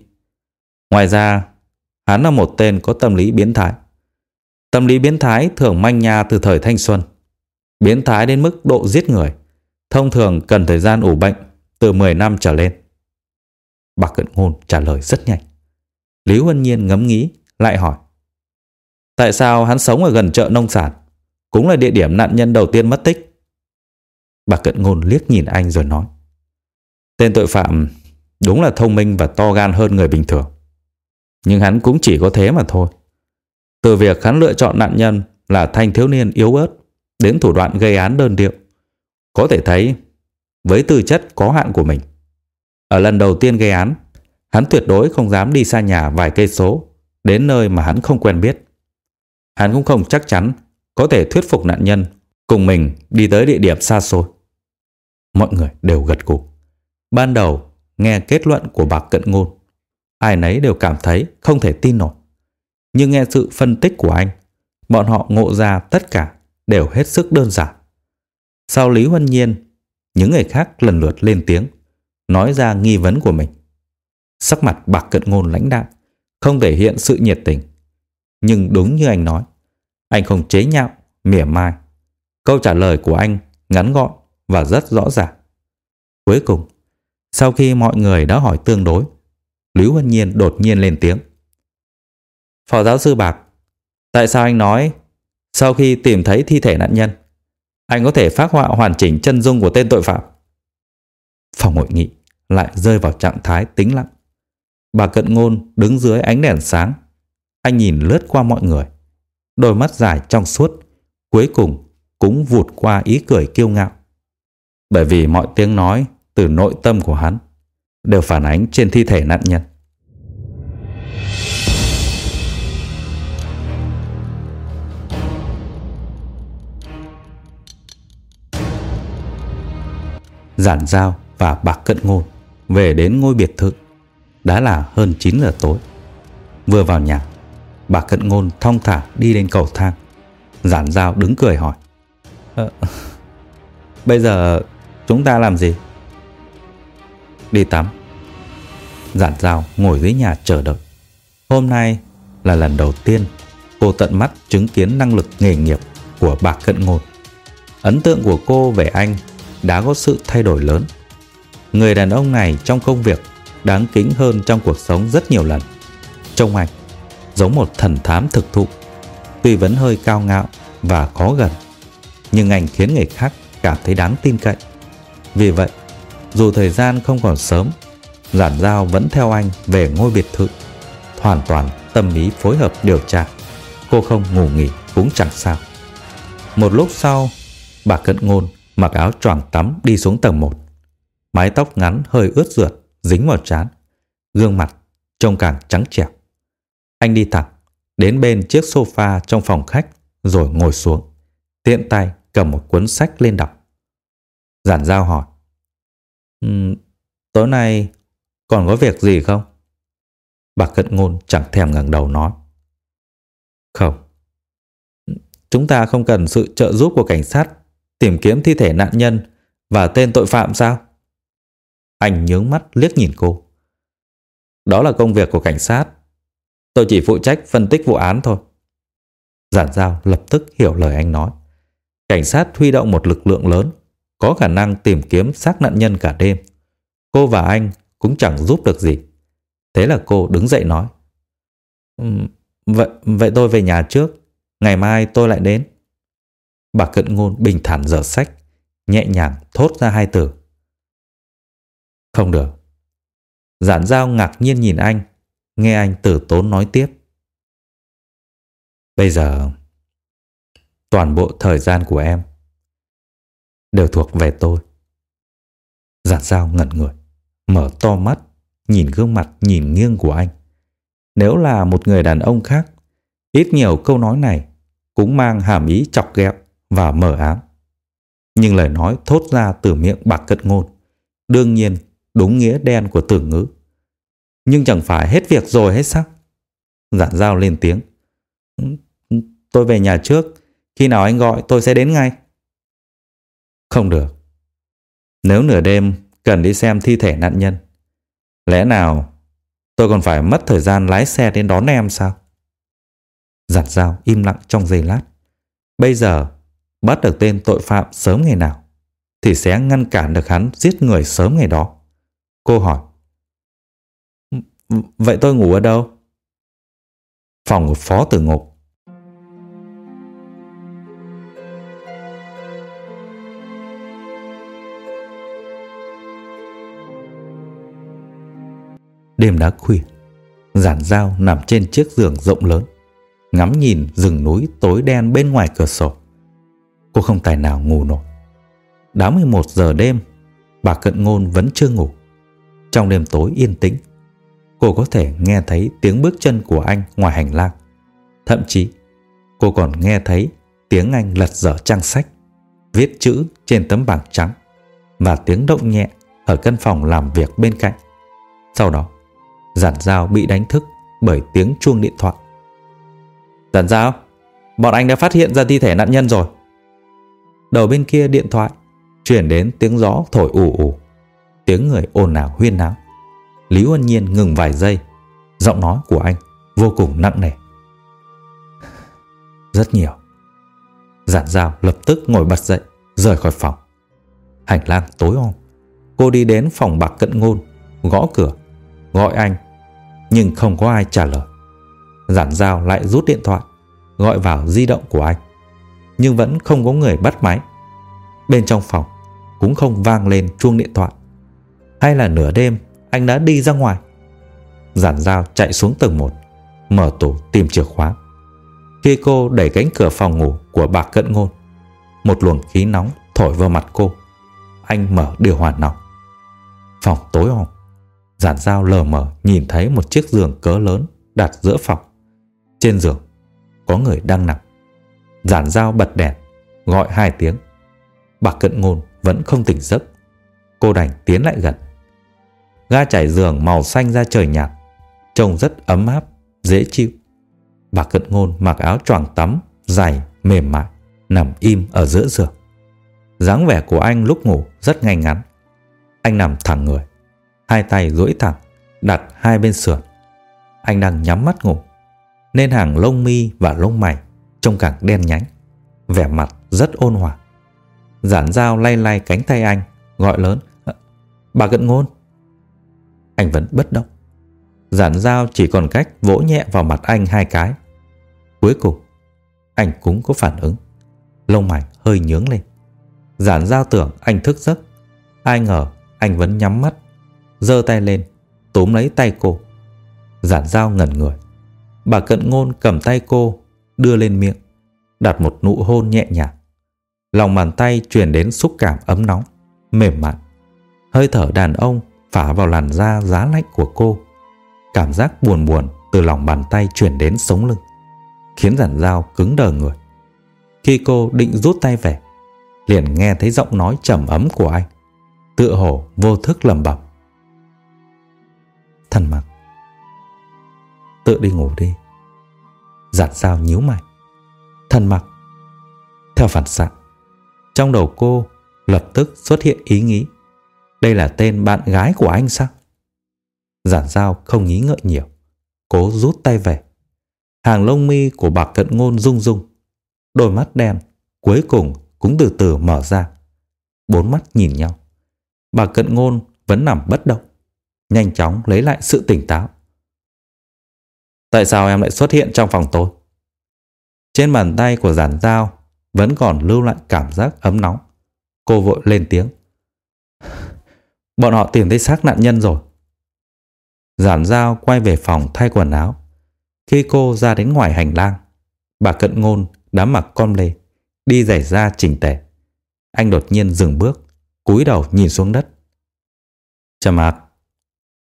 Ngoài ra, hắn là một tên có tâm lý biến thái. Tâm lý biến thái thường manh nha từ thời thanh xuân. Biến thái đến mức độ giết người, thông thường cần thời gian ủ bệnh từ 10 năm trở lên. Bạc Cận Ngôn trả lời rất nhanh. Lý Huân Nhiên ngẫm nghĩ, lại hỏi. Tại sao hắn sống ở gần chợ nông sản? Cũng là địa điểm nạn nhân đầu tiên mất tích. Bạc Cận Ngôn liếc nhìn anh rồi nói. Tên tội phạm đúng là thông minh và to gan hơn người bình thường. Nhưng hắn cũng chỉ có thế mà thôi. Từ việc hắn lựa chọn nạn nhân là thanh thiếu niên yếu ớt đến thủ đoạn gây án đơn điệu. Có thể thấy với tư chất có hạn của mình. Ở lần đầu tiên gây án, hắn tuyệt đối không dám đi xa nhà vài cây số đến nơi mà hắn không quen biết. Hắn cũng không chắc chắn có thể thuyết phục nạn nhân cùng mình đi tới địa điểm xa xôi. Mọi người đều gật gù. Ban đầu nghe kết luận của bạc cận ngôn, ai nấy đều cảm thấy không thể tin nổi. Nhưng nghe sự phân tích của anh, bọn họ ngộ ra tất cả đều hết sức đơn giản. Sau Lý Huân Nhiên, những người khác lần lượt lên tiếng, nói ra nghi vấn của mình. Sắc mặt bạc cận ngôn lãnh đạm, không thể hiện sự nhiệt tình. Nhưng đúng như anh nói, anh không chế nhạo, mỉa mai. Câu trả lời của anh ngắn gọn và rất rõ ràng. Cuối cùng, sau khi mọi người đã hỏi tương đối, Lý Huân Nhiên đột nhiên lên tiếng. Phó giáo sư Bạc, tại sao anh nói sau khi tìm thấy thi thể nạn nhân, anh có thể phát họa hoàn chỉnh chân dung của tên tội phạm? Phòng hội nghị lại rơi vào trạng thái tĩnh lặng. Bà Cận Ngôn đứng dưới ánh đèn sáng. Anh nhìn lướt qua mọi người. Đôi mắt dài trong suốt, cuối cùng cũng vụt qua ý cười kiêu ngạo. Bởi vì mọi tiếng nói từ nội tâm của hắn đều phản ánh trên thi thể nạn nhân. Giản Giao và Bạc Cận Ngôn về đến ngôi biệt thự đã là hơn 9 giờ tối. Vừa vào nhà, Bạc Cận Ngôn thong thả đi lên cầu thang. Giản Giao đứng cười hỏi. Ờ, (laughs) bây giờ chúng ta làm gì? Đi tắm. Giản Giao ngồi dưới nhà chờ đợi. Hôm nay là lần đầu tiên cô tận mắt chứng kiến năng lực nghề nghiệp của Bạc Cận Ngôn. Ấn tượng của cô về anh đã có sự thay đổi lớn. Người đàn ông này trong công việc đáng kính hơn trong cuộc sống rất nhiều lần. Trông anh giống một thần thám thực thụ, tuy vẫn hơi cao ngạo và khó gần, nhưng anh khiến người khác cảm thấy đáng tin cậy. Vì vậy, dù thời gian không còn sớm, Giản Giao vẫn theo anh về ngôi biệt thự, hoàn toàn tâm ý phối hợp điều tra. Cô không ngủ nghỉ cũng chẳng sao. Một lúc sau, bà Cận Ngôn mặc áo choàng tắm đi xuống tầng 1. Mái tóc ngắn hơi ướt rượt, dính vào trán, gương mặt trông càng trắng trẻo. Anh đi thẳng đến bên chiếc sofa trong phòng khách rồi ngồi xuống, tiện tay cầm một cuốn sách lên đọc. Giản giao hỏi. Um, tối nay còn có việc gì không? Bà cận ngôn chẳng thèm ngẩng đầu nói. Không. Chúng ta không cần sự trợ giúp của cảnh sát tìm kiếm thi thể nạn nhân và tên tội phạm sao? Anh nhướng mắt liếc nhìn cô. Đó là công việc của cảnh sát. Tôi chỉ phụ trách phân tích vụ án thôi. Giản giao lập tức hiểu lời anh nói. Cảnh sát huy động một lực lượng lớn, có khả năng tìm kiếm xác nạn nhân cả đêm. Cô và anh cũng chẳng giúp được gì. Thế là cô đứng dậy nói. Vậy, vậy tôi về nhà trước, ngày mai tôi lại đến. Bà cận ngôn bình thản dở sách, nhẹ nhàng thốt ra hai từ. Không được. Giản giao ngạc nhiên nhìn anh, nghe anh tử tốn nói tiếp. Bây giờ, toàn bộ thời gian của em đều thuộc về tôi. Giản giao ngẩn người, mở to mắt, nhìn gương mặt nhìn nghiêng của anh. Nếu là một người đàn ông khác, ít nhiều câu nói này cũng mang hàm ý chọc ghẹo và mờ ám. Nhưng lời nói thốt ra từ miệng bạc cận ngôn, đương nhiên đúng nghĩa đen của từ ngữ. Nhưng chẳng phải hết việc rồi hết sắc. Giản giao lên tiếng. Tôi về nhà trước, khi nào anh gọi tôi sẽ đến ngay. Không được. Nếu nửa đêm cần đi xem thi thể nạn nhân, lẽ nào Tôi còn phải mất thời gian lái xe đến đón em sao? Giặt dao im lặng trong giây lát. Bây giờ, bắt được tên tội phạm sớm ngày nào, thì sẽ ngăn cản được hắn giết người sớm ngày đó. Cô hỏi. Vậy tôi ngủ ở đâu? Phòng của phó tử ngục Đêm đã khuya, giản dao nằm trên chiếc giường rộng lớn, ngắm nhìn rừng núi tối đen bên ngoài cửa sổ. Cô không tài nào ngủ nổi. Đã 11 giờ đêm, bà Cận Ngôn vẫn chưa ngủ. Trong đêm tối yên tĩnh, cô có thể nghe thấy tiếng bước chân của anh ngoài hành lang. Thậm chí, cô còn nghe thấy tiếng anh lật dở trang sách, viết chữ trên tấm bảng trắng và tiếng động nhẹ ở căn phòng làm việc bên cạnh. Sau đó, Giản Giao bị đánh thức bởi tiếng chuông điện thoại. Giản Giao, bọn anh đã phát hiện ra thi thể nạn nhân rồi. Đầu bên kia điện thoại chuyển đến tiếng gió thổi ù ù, tiếng người ồn ào huyên náo. Lý Huân Nhiên ngừng vài giây, giọng nói của anh vô cùng nặng nề. (sighs) Rất nhiều. Giản Giao lập tức ngồi bật dậy, rời khỏi phòng. Hành lang tối om, cô đi đến phòng bạc cận ngôn, gõ cửa, gọi anh nhưng không có ai trả lời. Giản Giao lại rút điện thoại, gọi vào di động của anh, nhưng vẫn không có người bắt máy. Bên trong phòng cũng không vang lên chuông điện thoại. Hay là nửa đêm anh đã đi ra ngoài? Giản dao chạy xuống tầng 1, mở tủ tìm chìa khóa. Khi cô đẩy cánh cửa phòng ngủ của bà Cận Ngôn, một luồng khí nóng thổi vào mặt cô. Anh mở điều hòa nóng. Phòng tối om, Giản dao lờ mờ nhìn thấy một chiếc giường cỡ lớn đặt giữa phòng. Trên giường có người đang nằm. Giản dao bật đèn, gọi hai tiếng. Bà cận ngôn vẫn không tỉnh giấc. Cô đành tiến lại gần. Ga trải giường màu xanh da trời nhạt, trông rất ấm áp, dễ chịu. Bà cận ngôn mặc áo choàng tắm, dày, mềm mại, nằm im ở giữa giường. dáng vẻ của anh lúc ngủ rất ngay ngắn. Anh nằm thẳng người, hai tay duỗi thẳng, đặt hai bên sườn. Anh đang nhắm mắt ngủ, nên hàng lông mi và lông mày trông càng đen nhánh, vẻ mặt rất ôn hòa. Giản dao lay lay cánh tay anh, gọi lớn, ờ, bà cận ngôn. Anh vẫn bất động. Giản dao chỉ còn cách vỗ nhẹ vào mặt anh hai cái. Cuối cùng, anh cũng có phản ứng. Lông mày hơi nhướng lên. Giản dao tưởng anh thức giấc. Ai ngờ anh vẫn nhắm mắt giơ tay lên, túm lấy tay cô. Giản dao ngẩn người. Bà cận ngôn cầm tay cô, đưa lên miệng, đặt một nụ hôn nhẹ nhàng. Lòng bàn tay truyền đến xúc cảm ấm nóng, mềm mại. Hơi thở đàn ông phả vào làn da giá lạnh của cô. Cảm giác buồn buồn từ lòng bàn tay truyền đến sống lưng, khiến giản dao cứng đờ người. Khi cô định rút tay về, liền nghe thấy giọng nói trầm ấm của anh, tựa hồ vô thức lầm bẩm. Thần mặc Tự đi ngủ đi giản dao nhíu mày. Thần mặc, Theo phản xạ, Trong đầu cô lập tức xuất hiện ý nghĩ. Đây là tên bạn gái của anh sao? Giản dao không nghĩ ngợi nhiều, Cố rút tay về. Hàng lông mi của bà cận ngôn rung rung, Đôi mắt đen Cuối cùng cũng từ từ mở ra. Bốn mắt nhìn nhau, Bà cận ngôn vẫn nằm bất động, nhanh chóng lấy lại sự tỉnh táo. Tại sao em lại xuất hiện trong phòng tôi? Trên bàn tay của giản dao vẫn còn lưu lại cảm giác ấm nóng. Cô vội lên tiếng. Bọn họ tìm thấy xác nạn nhân rồi. Giản dao quay về phòng thay quần áo. Khi cô ra đến ngoài hành lang, bà cận ngôn đã mặc con lê, đi giày da chỉnh tề. Anh đột nhiên dừng bước, cúi đầu nhìn xuống đất. Trầm mạc,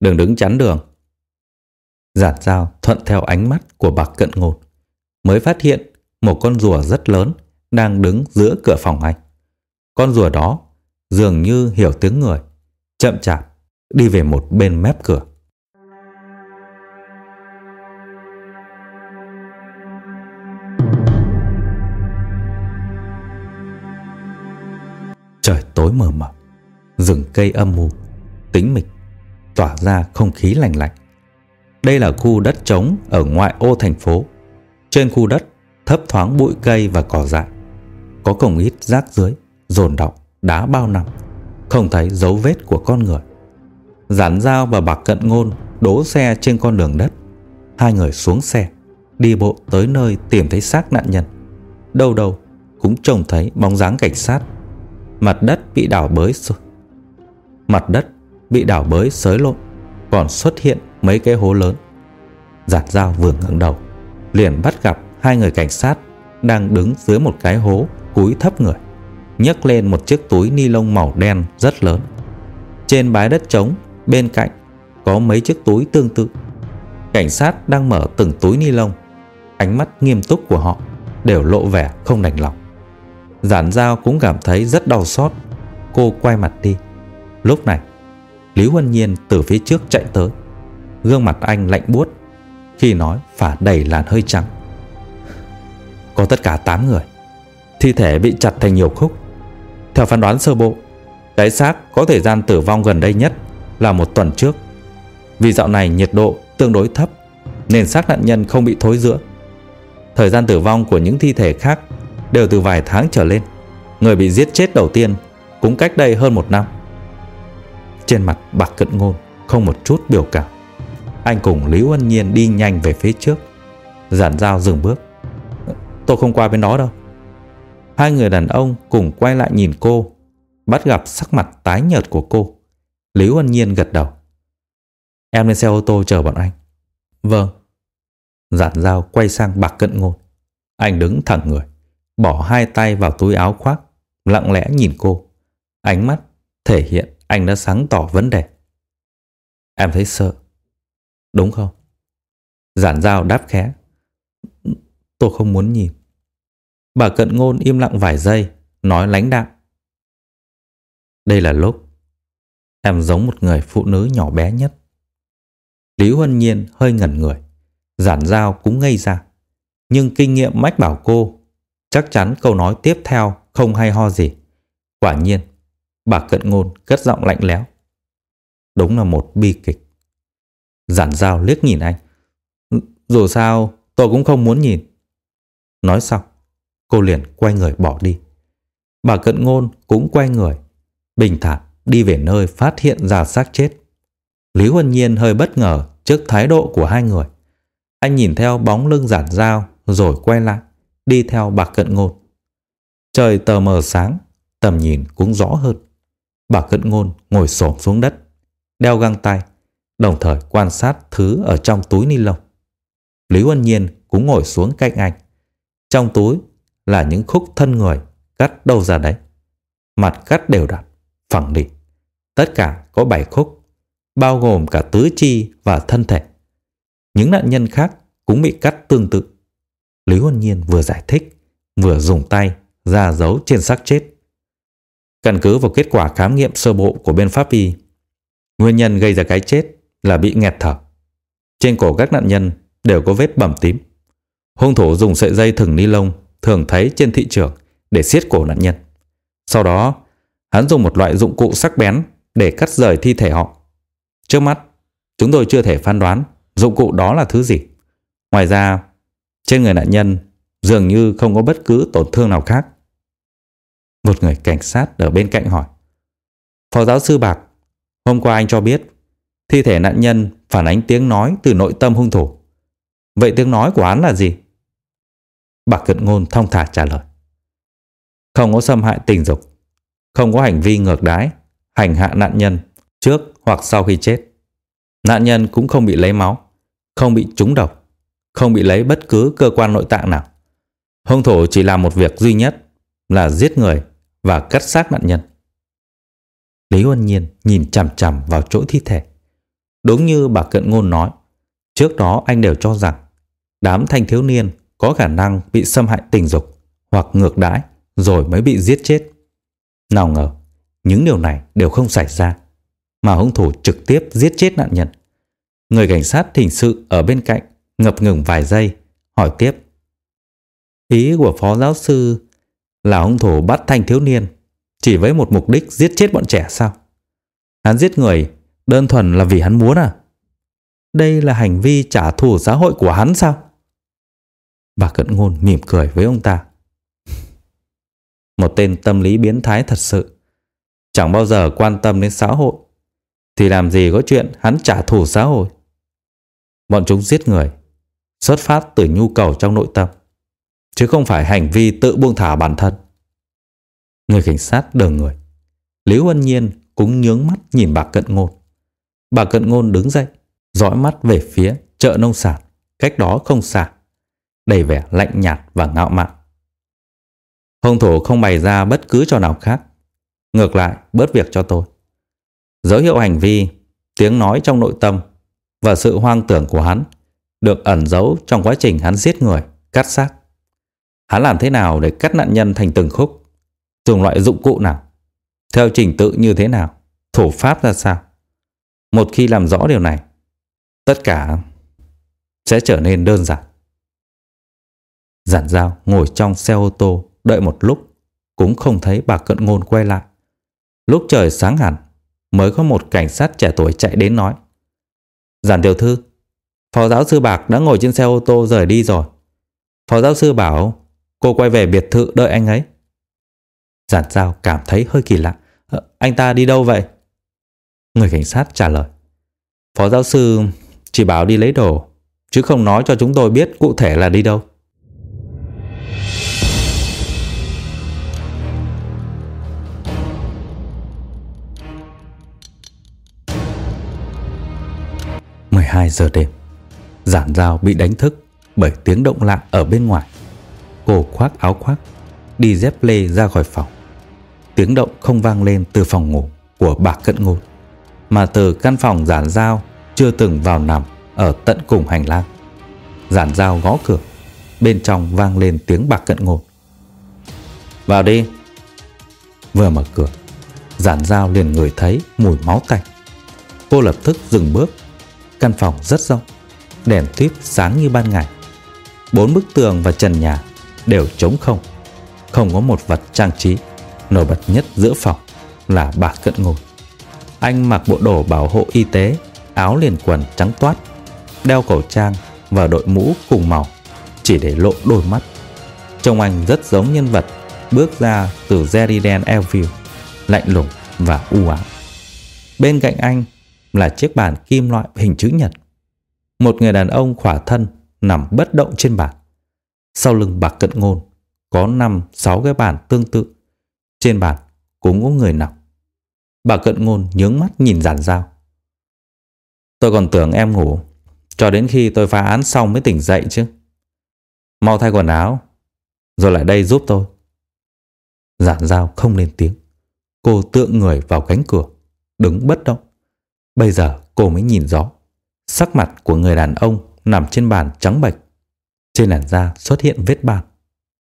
Đừng đứng chắn đường. Giản dao thuận theo ánh mắt của bạc cận ngột Mới phát hiện một con rùa rất lớn đang đứng giữa cửa phòng anh. Con rùa đó dường như hiểu tiếng người, chậm chạp đi về một bên mép cửa. Trời tối mờ mờ, rừng cây âm u, tĩnh mịch tỏa ra không khí lành lạnh. Đây là khu đất trống ở ngoại ô thành phố. Trên khu đất thấp thoáng bụi cây và cỏ dại. Có không ít rác dưới, dồn đọng, đá bao năm. Không thấy dấu vết của con người. Giản dao và Bạc Cận Ngôn đỗ xe trên con đường đất. Hai người xuống xe, đi bộ tới nơi tìm thấy xác nạn nhân. Đâu đâu cũng trông thấy bóng dáng cảnh sát. Mặt đất bị đảo bới Mặt đất bị đảo bới xới lộn, còn xuất hiện mấy cái hố lớn. Giản Giao vừa ngẩng đầu, liền bắt gặp hai người cảnh sát đang đứng dưới một cái hố cúi thấp người, nhấc lên một chiếc túi ni lông màu đen rất lớn. Trên bãi đất trống bên cạnh có mấy chiếc túi tương tự. Cảnh sát đang mở từng túi ni lông, ánh mắt nghiêm túc của họ đều lộ vẻ không đành lòng. Giản Giao cũng cảm thấy rất đau xót. Cô quay mặt đi. Lúc này, Lý Huân Nhiên từ phía trước chạy tới. Gương mặt anh lạnh buốt khi nói phả đầy làn hơi trắng. Có tất cả 8 người. Thi thể bị chặt thành nhiều khúc. Theo phán đoán sơ bộ, cái xác có thời gian tử vong gần đây nhất là một tuần trước. Vì dạo này nhiệt độ tương đối thấp nên xác nạn nhân không bị thối rữa. Thời gian tử vong của những thi thể khác đều từ vài tháng trở lên. Người bị giết chết đầu tiên cũng cách đây hơn một năm. Trên mặt bạc cận ngôn không một chút biểu cảm. Anh cùng Lý Uân Nhiên đi nhanh về phía trước. Giản dao dừng bước. Tôi không qua bên đó đâu. Hai người đàn ông cùng quay lại nhìn cô, bắt gặp sắc mặt tái nhợt của cô. Lý Uân Nhiên gật đầu. Em lên xe ô tô chờ bọn anh. Vâng. Giản dao quay sang bạc cận ngôn. Anh đứng thẳng người, bỏ hai tay vào túi áo khoác, lặng lẽ nhìn cô. Ánh mắt thể hiện anh đã sáng tỏ vấn đề. Em thấy sợ. Đúng không? Giản dao đáp khẽ. Tôi không muốn nhìn. Bà cận ngôn im lặng vài giây, nói lánh đạm. Đây là lúc em giống một người phụ nữ nhỏ bé nhất. Lý Huân Nhiên hơi ngẩn người, giản dao cũng ngây ra. Nhưng kinh nghiệm mách bảo cô, chắc chắn câu nói tiếp theo không hay ho gì. Quả nhiên, bà cận ngôn cất giọng lạnh lẽo. Đúng là một bi kịch. Giản dao liếc nhìn anh. Dù sao, tôi cũng không muốn nhìn. Nói xong, cô liền quay người bỏ đi. Bà cận ngôn cũng quay người, bình thản đi về nơi phát hiện ra xác chết. Lý Huân Nhiên hơi bất ngờ trước thái độ của hai người. Anh nhìn theo bóng lưng giản dao rồi quay lại, đi theo bà cận ngôn. Trời tờ mờ sáng, tầm nhìn cũng rõ hơn. Bà cận ngôn ngồi xổm xuống đất, đeo găng tay, đồng thời quan sát thứ ở trong túi ni lông. Lý Huân Nhiên cũng ngồi xuống cạnh anh. Trong túi là những khúc thân người cắt đâu ra đấy. Mặt cắt đều đặn, phẳng định. Tất cả có 7 khúc, bao gồm cả tứ chi và thân thể. Những nạn nhân khác cũng bị cắt tương tự. Lý Huân Nhiên vừa giải thích, vừa dùng tay ra dấu trên xác chết. Căn cứ vào kết quả khám nghiệm sơ bộ của bên pháp y, nguyên nhân gây ra cái chết là bị nghẹt thở. Trên cổ các nạn nhân đều có vết bầm tím. Hung thủ dùng sợi dây thừng ni lông thường thấy trên thị trường để siết cổ nạn nhân. Sau đó, hắn dùng một loại dụng cụ sắc bén để cắt rời thi thể họ. Trước mắt, chúng tôi chưa thể phán đoán dụng cụ đó là thứ gì. Ngoài ra, trên người nạn nhân dường như không có bất cứ tổn thương nào khác. Một người cảnh sát ở bên cạnh hỏi. Phó giáo sư Bạc, hôm qua anh cho biết thi thể nạn nhân phản ánh tiếng nói từ nội tâm hung thủ. Vậy tiếng nói của hắn là gì? Bạc Cận Ngôn thông thả trả lời. Không có xâm hại tình dục, không có hành vi ngược đái, hành hạ nạn nhân trước hoặc sau khi chết. Nạn nhân cũng không bị lấy máu, không bị trúng độc, không bị lấy bất cứ cơ quan nội tạng nào. Hung thủ chỉ làm một việc duy nhất là giết người và cắt xác nạn nhân. Lý Huân Nhiên nhìn chằm chằm vào chỗ thi thể. Đúng như bà Cận Ngôn nói, trước đó anh đều cho rằng đám thanh thiếu niên có khả năng bị xâm hại tình dục hoặc ngược đãi rồi mới bị giết chết. Nào ngờ, những điều này đều không xảy ra, mà hung thủ trực tiếp giết chết nạn nhân. Người cảnh sát hình sự ở bên cạnh ngập ngừng vài giây, hỏi tiếp. Ý của phó giáo sư là hung thủ bắt thanh thiếu niên chỉ với một mục đích giết chết bọn trẻ sao? Hắn giết người đơn thuần là vì hắn muốn à? Đây là hành vi trả thù xã hội của hắn sao? Bà Cận Ngôn mỉm cười với ông ta. Một tên tâm lý biến thái thật sự. Chẳng bao giờ quan tâm đến xã hội. Thì làm gì có chuyện hắn trả thù xã hội. Bọn chúng giết người. Xuất phát từ nhu cầu trong nội tâm. Chứ không phải hành vi tự buông thả bản thân. Người cảnh sát đờ người. Lý Huân Nhiên cũng nhướng mắt nhìn bà Cận Ngôn. Bà Cận Ngôn đứng dậy, dõi mắt về phía chợ nông sản, cách đó không xa, đầy vẻ lạnh nhạt và ngạo mạn. Hung thủ không bày ra bất cứ trò nào khác, ngược lại bớt việc cho tôi. Dấu hiệu hành vi, tiếng nói trong nội tâm và sự hoang tưởng của hắn được ẩn giấu trong quá trình hắn giết người, cắt xác. Hắn làm thế nào để cắt nạn nhân thành từng khúc? Dùng loại dụng cụ nào? Theo trình tự như thế nào? Thủ pháp ra sao? Một khi làm rõ điều này, tất cả sẽ trở nên đơn giản. Giản giao ngồi trong xe ô tô đợi một lúc, cũng không thấy bà cận ngôn quay lại. Lúc trời sáng hẳn, mới có một cảnh sát trẻ tuổi chạy đến nói. Giản tiểu thư, phó giáo sư Bạc đã ngồi trên xe ô tô rời đi rồi. Phó giáo sư bảo cô quay về biệt thự đợi anh ấy. Giản giao cảm thấy hơi kỳ lạ. Ờ, anh ta đi đâu vậy? Người cảnh sát trả lời. Phó giáo sư chỉ bảo đi lấy đồ, chứ không nói cho chúng tôi biết cụ thể là đi đâu. mười hai giờ đêm Giản dao bị đánh thức Bởi tiếng động lạ ở bên ngoài Cô khoác áo khoác Đi dép lê ra khỏi phòng Tiếng động không vang lên từ phòng ngủ Của bà Cận Ngôn mà từ căn phòng giản dao Chưa từng vào nằm Ở tận cùng hành lang. Giản dao gõ cửa, Bên trong vang lên tiếng bạc Cận ngột. Vào đi. Vừa mở cửa, Giản dao liền ngửi thấy mùi máu tanh. Cô lập tức dừng bước. Căn phòng rất rộng, Đèn tuyết sáng như ban ngày. Bốn bức tường và trần nhà Đều trống không Không có một vật trang trí Nổi bật nhất giữa phòng là bà cận ngồi anh mặc bộ đồ bảo hộ y tế, Áo liền quần trắng toát, Đeo khẩu trang và đội mũ cùng màu, Chỉ để lộ đôi mắt Trông anh rất giống nhân vật Bước ra từ Zeriden Elview Lạnh lùng và u ám Bên cạnh anh là chiếc bàn kim loại hình chữ nhật. Một người đàn ông khỏa thân nằm bất động trên bàn. Sau lưng bạc cận ngôn, có năm, sáu cái bàn tương tự. Trên bàn cũng có người nằm. Bà cận ngôn nhướng mắt nhìn giản dao. Tôi còn tưởng em ngủ, cho đến khi tôi phá án xong mới tỉnh dậy chứ. Mau thay quần áo, rồi lại đây giúp tôi. Giản dao không lên tiếng. Cô tựa người vào cánh cửa, đứng bất động. Bây giờ cô mới nhìn rõ. Sắc mặt của người đàn ông nằm trên bàn trắng bệch. Trên làn da xuất hiện vết bàn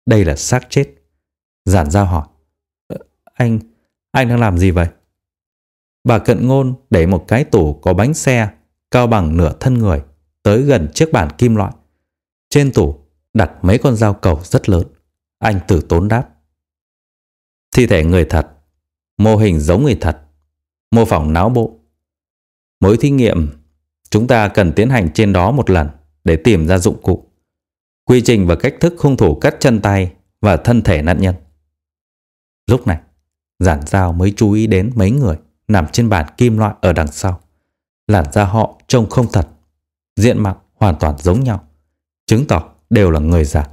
Đây là xác chết. Giản giao hỏi. Ờ, anh, anh đang làm gì vậy? Bà cận ngôn đẩy một cái tủ có bánh xe cao bằng nửa thân người tới gần chiếc bàn kim loại. Trên tủ đặt mấy con dao cầu rất lớn. Anh tử tốn đáp. Thi thể người thật, mô hình giống người thật, mô phỏng não bộ, Mỗi thí nghiệm, chúng ta cần tiến hành trên đó một lần để tìm ra dụng cụ, quy trình và cách thức hung thủ cắt chân tay và thân thể nạn nhân. Lúc này, giản giao mới chú ý đến mấy người nằm trên bàn kim loại ở đằng sau. Làn da họ trông không thật, diện mạo hoàn toàn giống nhau, chứng tỏ đều là người giả.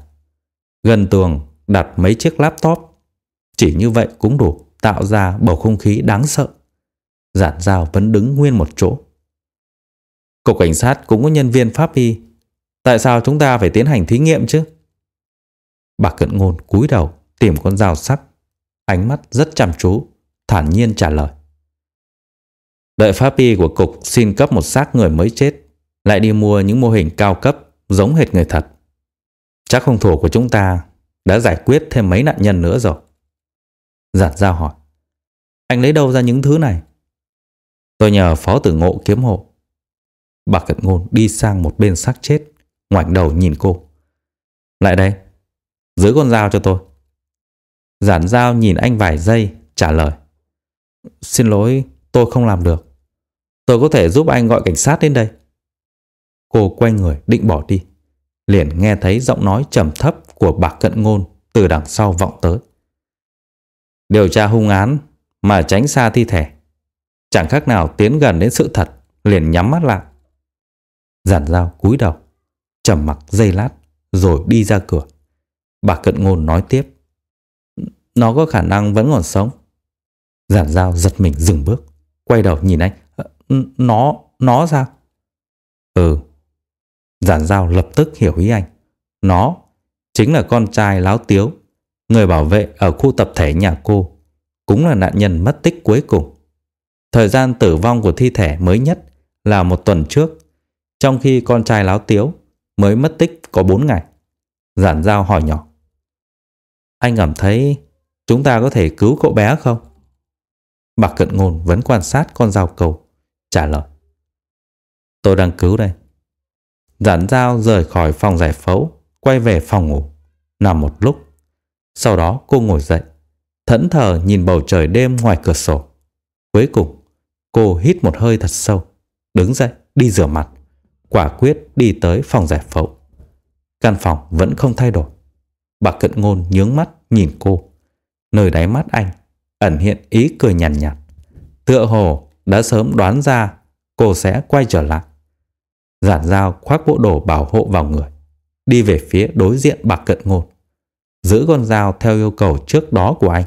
Gần tường đặt mấy chiếc laptop, chỉ như vậy cũng đủ tạo ra bầu không khí đáng sợ. Giản Giao vẫn đứng nguyên một chỗ. Cục cảnh sát cũng có nhân viên pháp y. Tại sao chúng ta phải tiến hành thí nghiệm chứ? Bà cận ngôn cúi đầu tìm con dao sắc. Ánh mắt rất chăm chú, thản nhiên trả lời. Đợi pháp y của cục xin cấp một xác người mới chết, lại đi mua những mô hình cao cấp giống hệt người thật. Chắc hung thủ của chúng ta đã giải quyết thêm mấy nạn nhân nữa rồi. Giản giao hỏi. Anh lấy đâu ra những thứ này? Tôi nhờ phó tử ngộ kiếm hộ. Bà cận ngôn đi sang một bên xác chết, ngoảnh đầu nhìn cô. Lại đây, dưới con dao cho tôi. Giản dao nhìn anh vài giây, trả lời. Xin lỗi, tôi không làm được. Tôi có thể giúp anh gọi cảnh sát đến đây. Cô quay người định bỏ đi. Liền nghe thấy giọng nói trầm thấp của bạc cận ngôn từ đằng sau vọng tới. Điều tra hung án mà tránh xa thi thể. Chẳng khác nào tiến gần đến sự thật, liền nhắm mắt lại. Giản dao cúi đầu, trầm mặc giây lát, rồi đi ra cửa. Bà cận ngôn nói tiếp. Nó có khả năng vẫn còn sống. Giản dao giật mình dừng bước, quay đầu nhìn anh. Nó, nó sao? Ừ. Giản dao lập tức hiểu ý anh. Nó chính là con trai láo tiếu, người bảo vệ ở khu tập thể nhà cô, cũng là nạn nhân mất tích cuối cùng. Thời gian tử vong của thi thể mới nhất là một tuần trước, trong khi con trai láo tiếu mới mất tích có 4 ngày. Giản giao hỏi nhỏ. Anh cảm thấy chúng ta có thể cứu cậu bé không? Bạc cận ngôn vẫn quan sát con dao cầu, trả lời. Tôi đang cứu đây. Giản dao rời khỏi phòng giải phẫu, quay về phòng ngủ, nằm một lúc. Sau đó cô ngồi dậy, thẫn thờ nhìn bầu trời đêm ngoài cửa sổ. Cuối cùng, cô hít một hơi thật sâu, đứng dậy đi rửa mặt, quả quyết đi tới phòng giải phẫu. Căn phòng vẫn không thay đổi. Bà cận ngôn nhướng mắt nhìn cô. Nơi đáy mắt anh ẩn hiện ý cười nhàn nhạt, nhạt. Tựa hồ đã sớm đoán ra cô sẽ quay trở lại. Giản dao khoác bộ đồ bảo hộ vào người, đi về phía đối diện bạc cận ngôn. Giữ con dao theo yêu cầu trước đó của anh.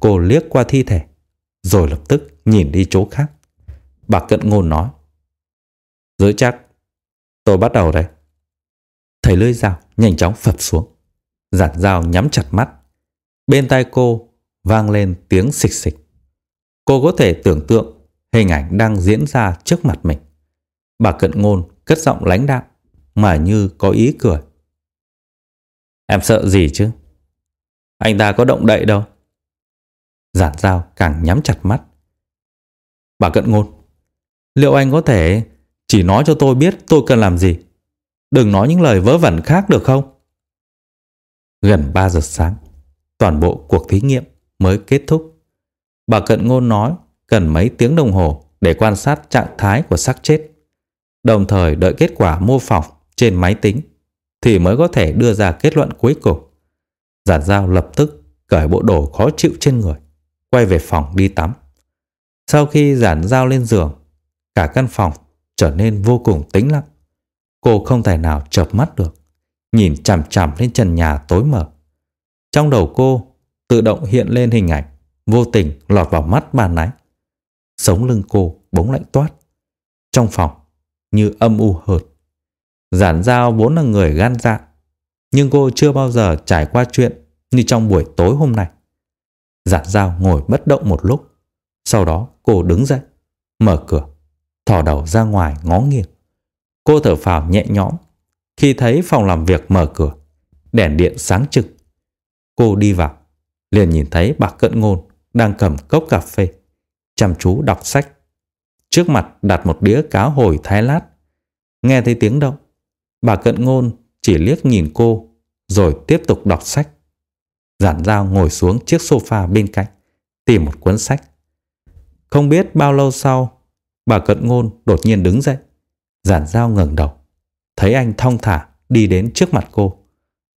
Cô liếc qua thi thể, rồi lập tức nhìn đi chỗ khác. Bạc cận ngôn nói. Giữ chắc, tôi bắt đầu đây. Thầy lưỡi dao nhanh chóng phập xuống. Giản dao nhắm chặt mắt. Bên tai cô vang lên tiếng xịch xịch. Cô có thể tưởng tượng hình ảnh đang diễn ra trước mặt mình. Bà cận ngôn cất giọng lãnh đạm mà như có ý cười. Em sợ gì chứ? Anh ta có động đậy đâu. Giản dao càng nhắm chặt mắt. Bà cận ngôn, liệu anh có thể chỉ nói cho tôi biết tôi cần làm gì? Đừng nói những lời vớ vẩn khác được không? Gần 3 giờ sáng, toàn bộ cuộc thí nghiệm mới kết thúc. Bà Cận Ngôn nói cần mấy tiếng đồng hồ để quan sát trạng thái của xác chết, đồng thời đợi kết quả mô phỏng trên máy tính thì mới có thể đưa ra kết luận cuối cùng. Giản giao lập tức cởi bộ đồ khó chịu trên người, quay về phòng đi tắm. Sau khi giản giao lên giường, cả căn phòng trở nên vô cùng tĩnh lặng. Cô không thể nào chợp mắt được, nhìn chằm chằm lên trần nhà tối mờ. Trong đầu cô tự động hiện lên hình ảnh, vô tình lọt vào mắt bàn nãy. Sống lưng cô bỗng lạnh toát. Trong phòng, như âm u hợt. Giản giao vốn là người gan dạ, nhưng cô chưa bao giờ trải qua chuyện như trong buổi tối hôm nay. Giản giao ngồi bất động một lúc, sau đó cô đứng dậy, mở cửa, thò đầu ra ngoài ngó nghiêng. Cô thở phào nhẹ nhõm khi thấy phòng làm việc mở cửa, đèn điện sáng trực. Cô đi vào, liền nhìn thấy bà cận ngôn đang cầm cốc cà phê, chăm chú đọc sách. Trước mặt đặt một đĩa cá hồi thái lát. Nghe thấy tiếng động, bà cận ngôn chỉ liếc nhìn cô rồi tiếp tục đọc sách. Giản dao ngồi xuống chiếc sofa bên cạnh, tìm một cuốn sách. Không biết bao lâu sau, bà cận ngôn đột nhiên đứng dậy. Giản dao ngẩng đầu, thấy anh thong thả đi đến trước mặt cô.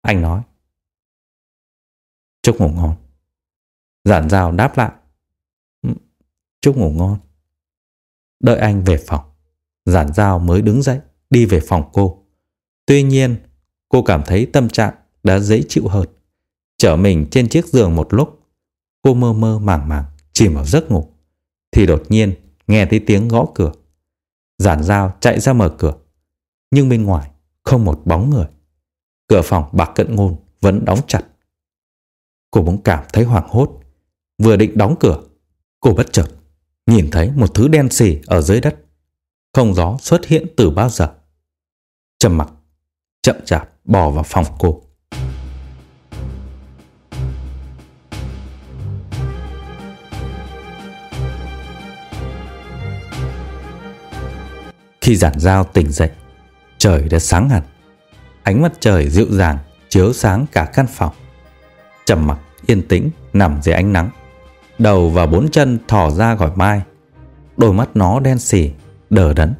Anh nói, Chúc ngủ ngon. Giản dao đáp lại, Chúc ngủ ngon. Đợi anh về phòng, giản dao mới đứng dậy, đi về phòng cô. Tuy nhiên, cô cảm thấy tâm trạng đã dễ chịu hơn. Chở mình trên chiếc giường một lúc, cô mơ mơ màng màng, chìm vào giấc ngủ. Thì đột nhiên nghe thấy tiếng gõ cửa. Giản dao chạy ra mở cửa. Nhưng bên ngoài không một bóng người. Cửa phòng bạc cận ngôn vẫn đóng chặt. Cô bỗng cảm thấy hoảng hốt. Vừa định đóng cửa, cô bất chợt nhìn thấy một thứ đen xì ở dưới đất. Không gió xuất hiện từ bao giờ. Trầm mặc, chậm chạp bò vào phòng cô. Khi giản dao tỉnh dậy, trời đã sáng hẳn. Ánh mặt trời dịu dàng chiếu sáng cả căn phòng. Trầm mặc, yên tĩnh nằm dưới ánh nắng. Đầu và bốn chân thỏ ra khỏi mai. Đôi mắt nó đen xỉ, đờ đẫn.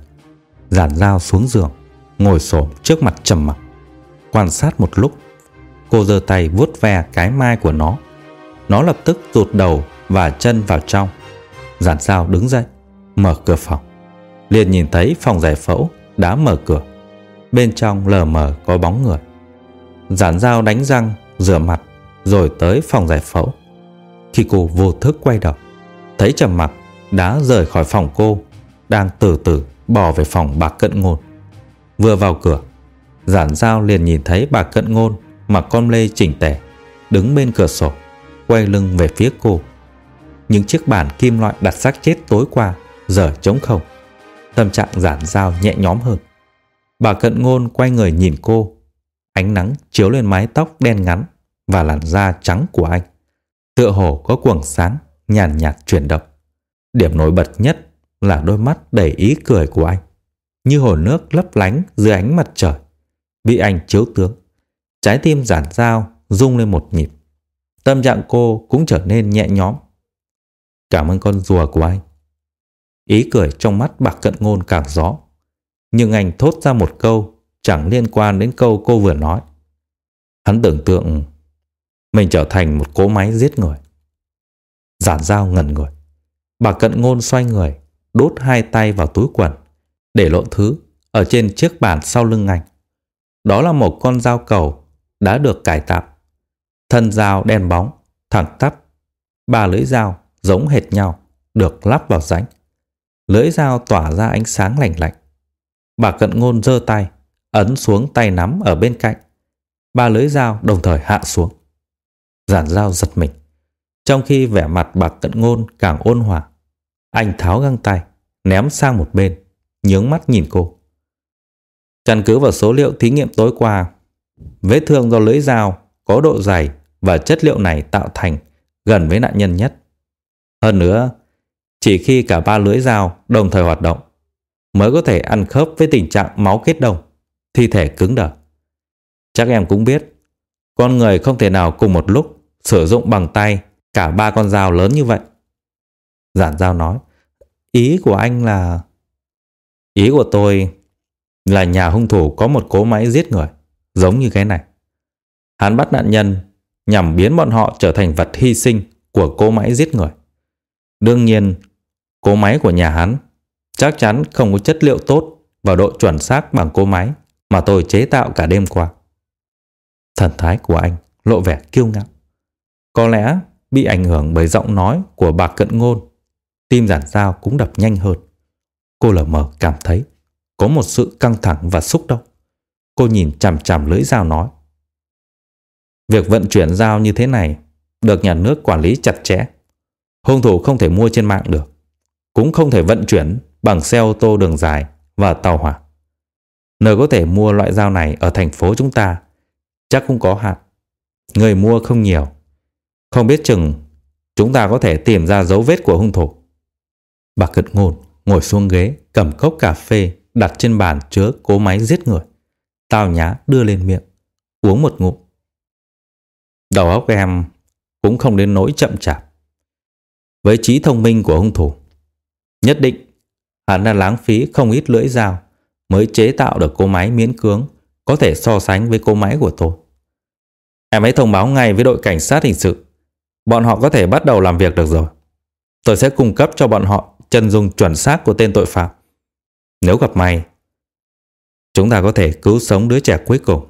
Giản dao xuống giường, ngồi xổm trước mặt trầm mặc. Quan sát một lúc, cô giơ tay vuốt ve cái mai của nó. Nó lập tức rụt đầu và chân vào trong. Giản dao đứng dậy, mở cửa phòng. Liền nhìn thấy phòng giải phẫu đã mở cửa. Bên trong lờ mờ có bóng người. Giản dao đánh răng, rửa mặt, rồi tới phòng giải phẫu. Khi cô vô thức quay đầu, thấy trầm mặc đã rời khỏi phòng cô, đang từ từ bỏ về phòng bà Cận Ngôn. Vừa vào cửa, giản giao liền nhìn thấy bà Cận Ngôn mặc con lê chỉnh tề, đứng bên cửa sổ, quay lưng về phía cô. Những chiếc bàn kim loại đặt xác chết tối qua giờ trống không. Tâm trạng giản giao nhẹ nhõm hơn. Bà Cận Ngôn quay người nhìn cô. Ánh nắng chiếu lên mái tóc đen ngắn và làn da trắng của anh. Tựa hồ có quầng sáng, nhàn nhạt chuyển động. Điểm nổi bật nhất là đôi mắt đầy ý cười của anh, như hồ nước lấp lánh dưới ánh mặt trời, bị anh chiếu tướng. Trái tim giản dao rung lên một nhịp. Tâm trạng cô cũng trở nên nhẹ nhõm. Cảm ơn con rùa của anh. Ý cười trong mắt bạc cận ngôn càng rõ Nhưng anh thốt ra một câu chẳng liên quan đến câu cô vừa nói. Hắn tưởng tượng mình trở thành một cỗ máy giết người. Giản dao ngẩn người. Bà cận ngôn xoay người, đốt hai tay vào túi quần, để lộ thứ ở trên chiếc bàn sau lưng anh. Đó là một con dao cầu đã được cải tạo. Thân dao đen bóng, thẳng tắp. Ba lưỡi dao giống hệt nhau, được lắp vào rãnh. Lưỡi dao tỏa ra ánh sáng lạnh lạnh. Bà cận ngôn giơ tay, ấn xuống tay nắm ở bên cạnh. Ba lưỡi dao đồng thời hạ xuống. Giản dao giật mình. Trong khi vẻ mặt bạc cận ngôn càng ôn hòa, anh tháo găng tay, ném sang một bên, nhướng mắt nhìn cô. Căn cứ vào số liệu thí nghiệm tối qua, vết thương do lưỡi dao có độ dày và chất liệu này tạo thành gần với nạn nhân nhất. Hơn nữa, chỉ khi cả ba lưỡi dao đồng thời hoạt động mới có thể ăn khớp với tình trạng máu kết đông, thi thể cứng đờ. Chắc em cũng biết, con người không thể nào cùng một lúc sử dụng bằng tay cả ba con dao lớn như vậy. Giản dao nói, ý của anh là... Ý của tôi là nhà hung thủ có một cố máy giết người, giống như cái này. Hắn bắt nạn nhân nhằm biến bọn họ trở thành vật hy sinh của cố máy giết người. Đương nhiên, cố máy của nhà hắn chắc chắn không có chất liệu tốt và độ chuẩn xác bằng cố máy mà tôi chế tạo cả đêm qua. Thần thái của anh lộ vẻ kiêu ngạo. Có lẽ bị ảnh hưởng bởi giọng nói của bà cận ngôn, tim giản dao cũng đập nhanh hơn. Cô lờ mờ cảm thấy có một sự căng thẳng và xúc động. Cô nhìn chằm chằm lưỡi dao nói. Việc vận chuyển dao như thế này được nhà nước quản lý chặt chẽ. Hung thủ không thể mua trên mạng được. Cũng không thể vận chuyển bằng xe ô tô đường dài và tàu hỏa. Nơi có thể mua loại dao này ở thành phố chúng ta chắc cũng có hạn. Người mua không nhiều không biết chừng chúng ta có thể tìm ra dấu vết của hung thủ. Bà cật ngôn ngồi xuống ghế cầm cốc cà phê đặt trên bàn chứa cố máy giết người. Tao nhá đưa lên miệng, uống một ngụm. Đầu óc em cũng không đến nỗi chậm chạp. Với trí thông minh của hung thủ, nhất định hắn đã lãng phí không ít lưỡi dao mới chế tạo được cố máy miễn cưỡng có thể so sánh với cố máy của tôi. Em ấy thông báo ngay với đội cảnh sát hình sự bọn họ có thể bắt đầu làm việc được rồi. Tôi sẽ cung cấp cho bọn họ chân dung chuẩn xác của tên tội phạm. Nếu gặp may, chúng ta có thể cứu sống đứa trẻ cuối cùng.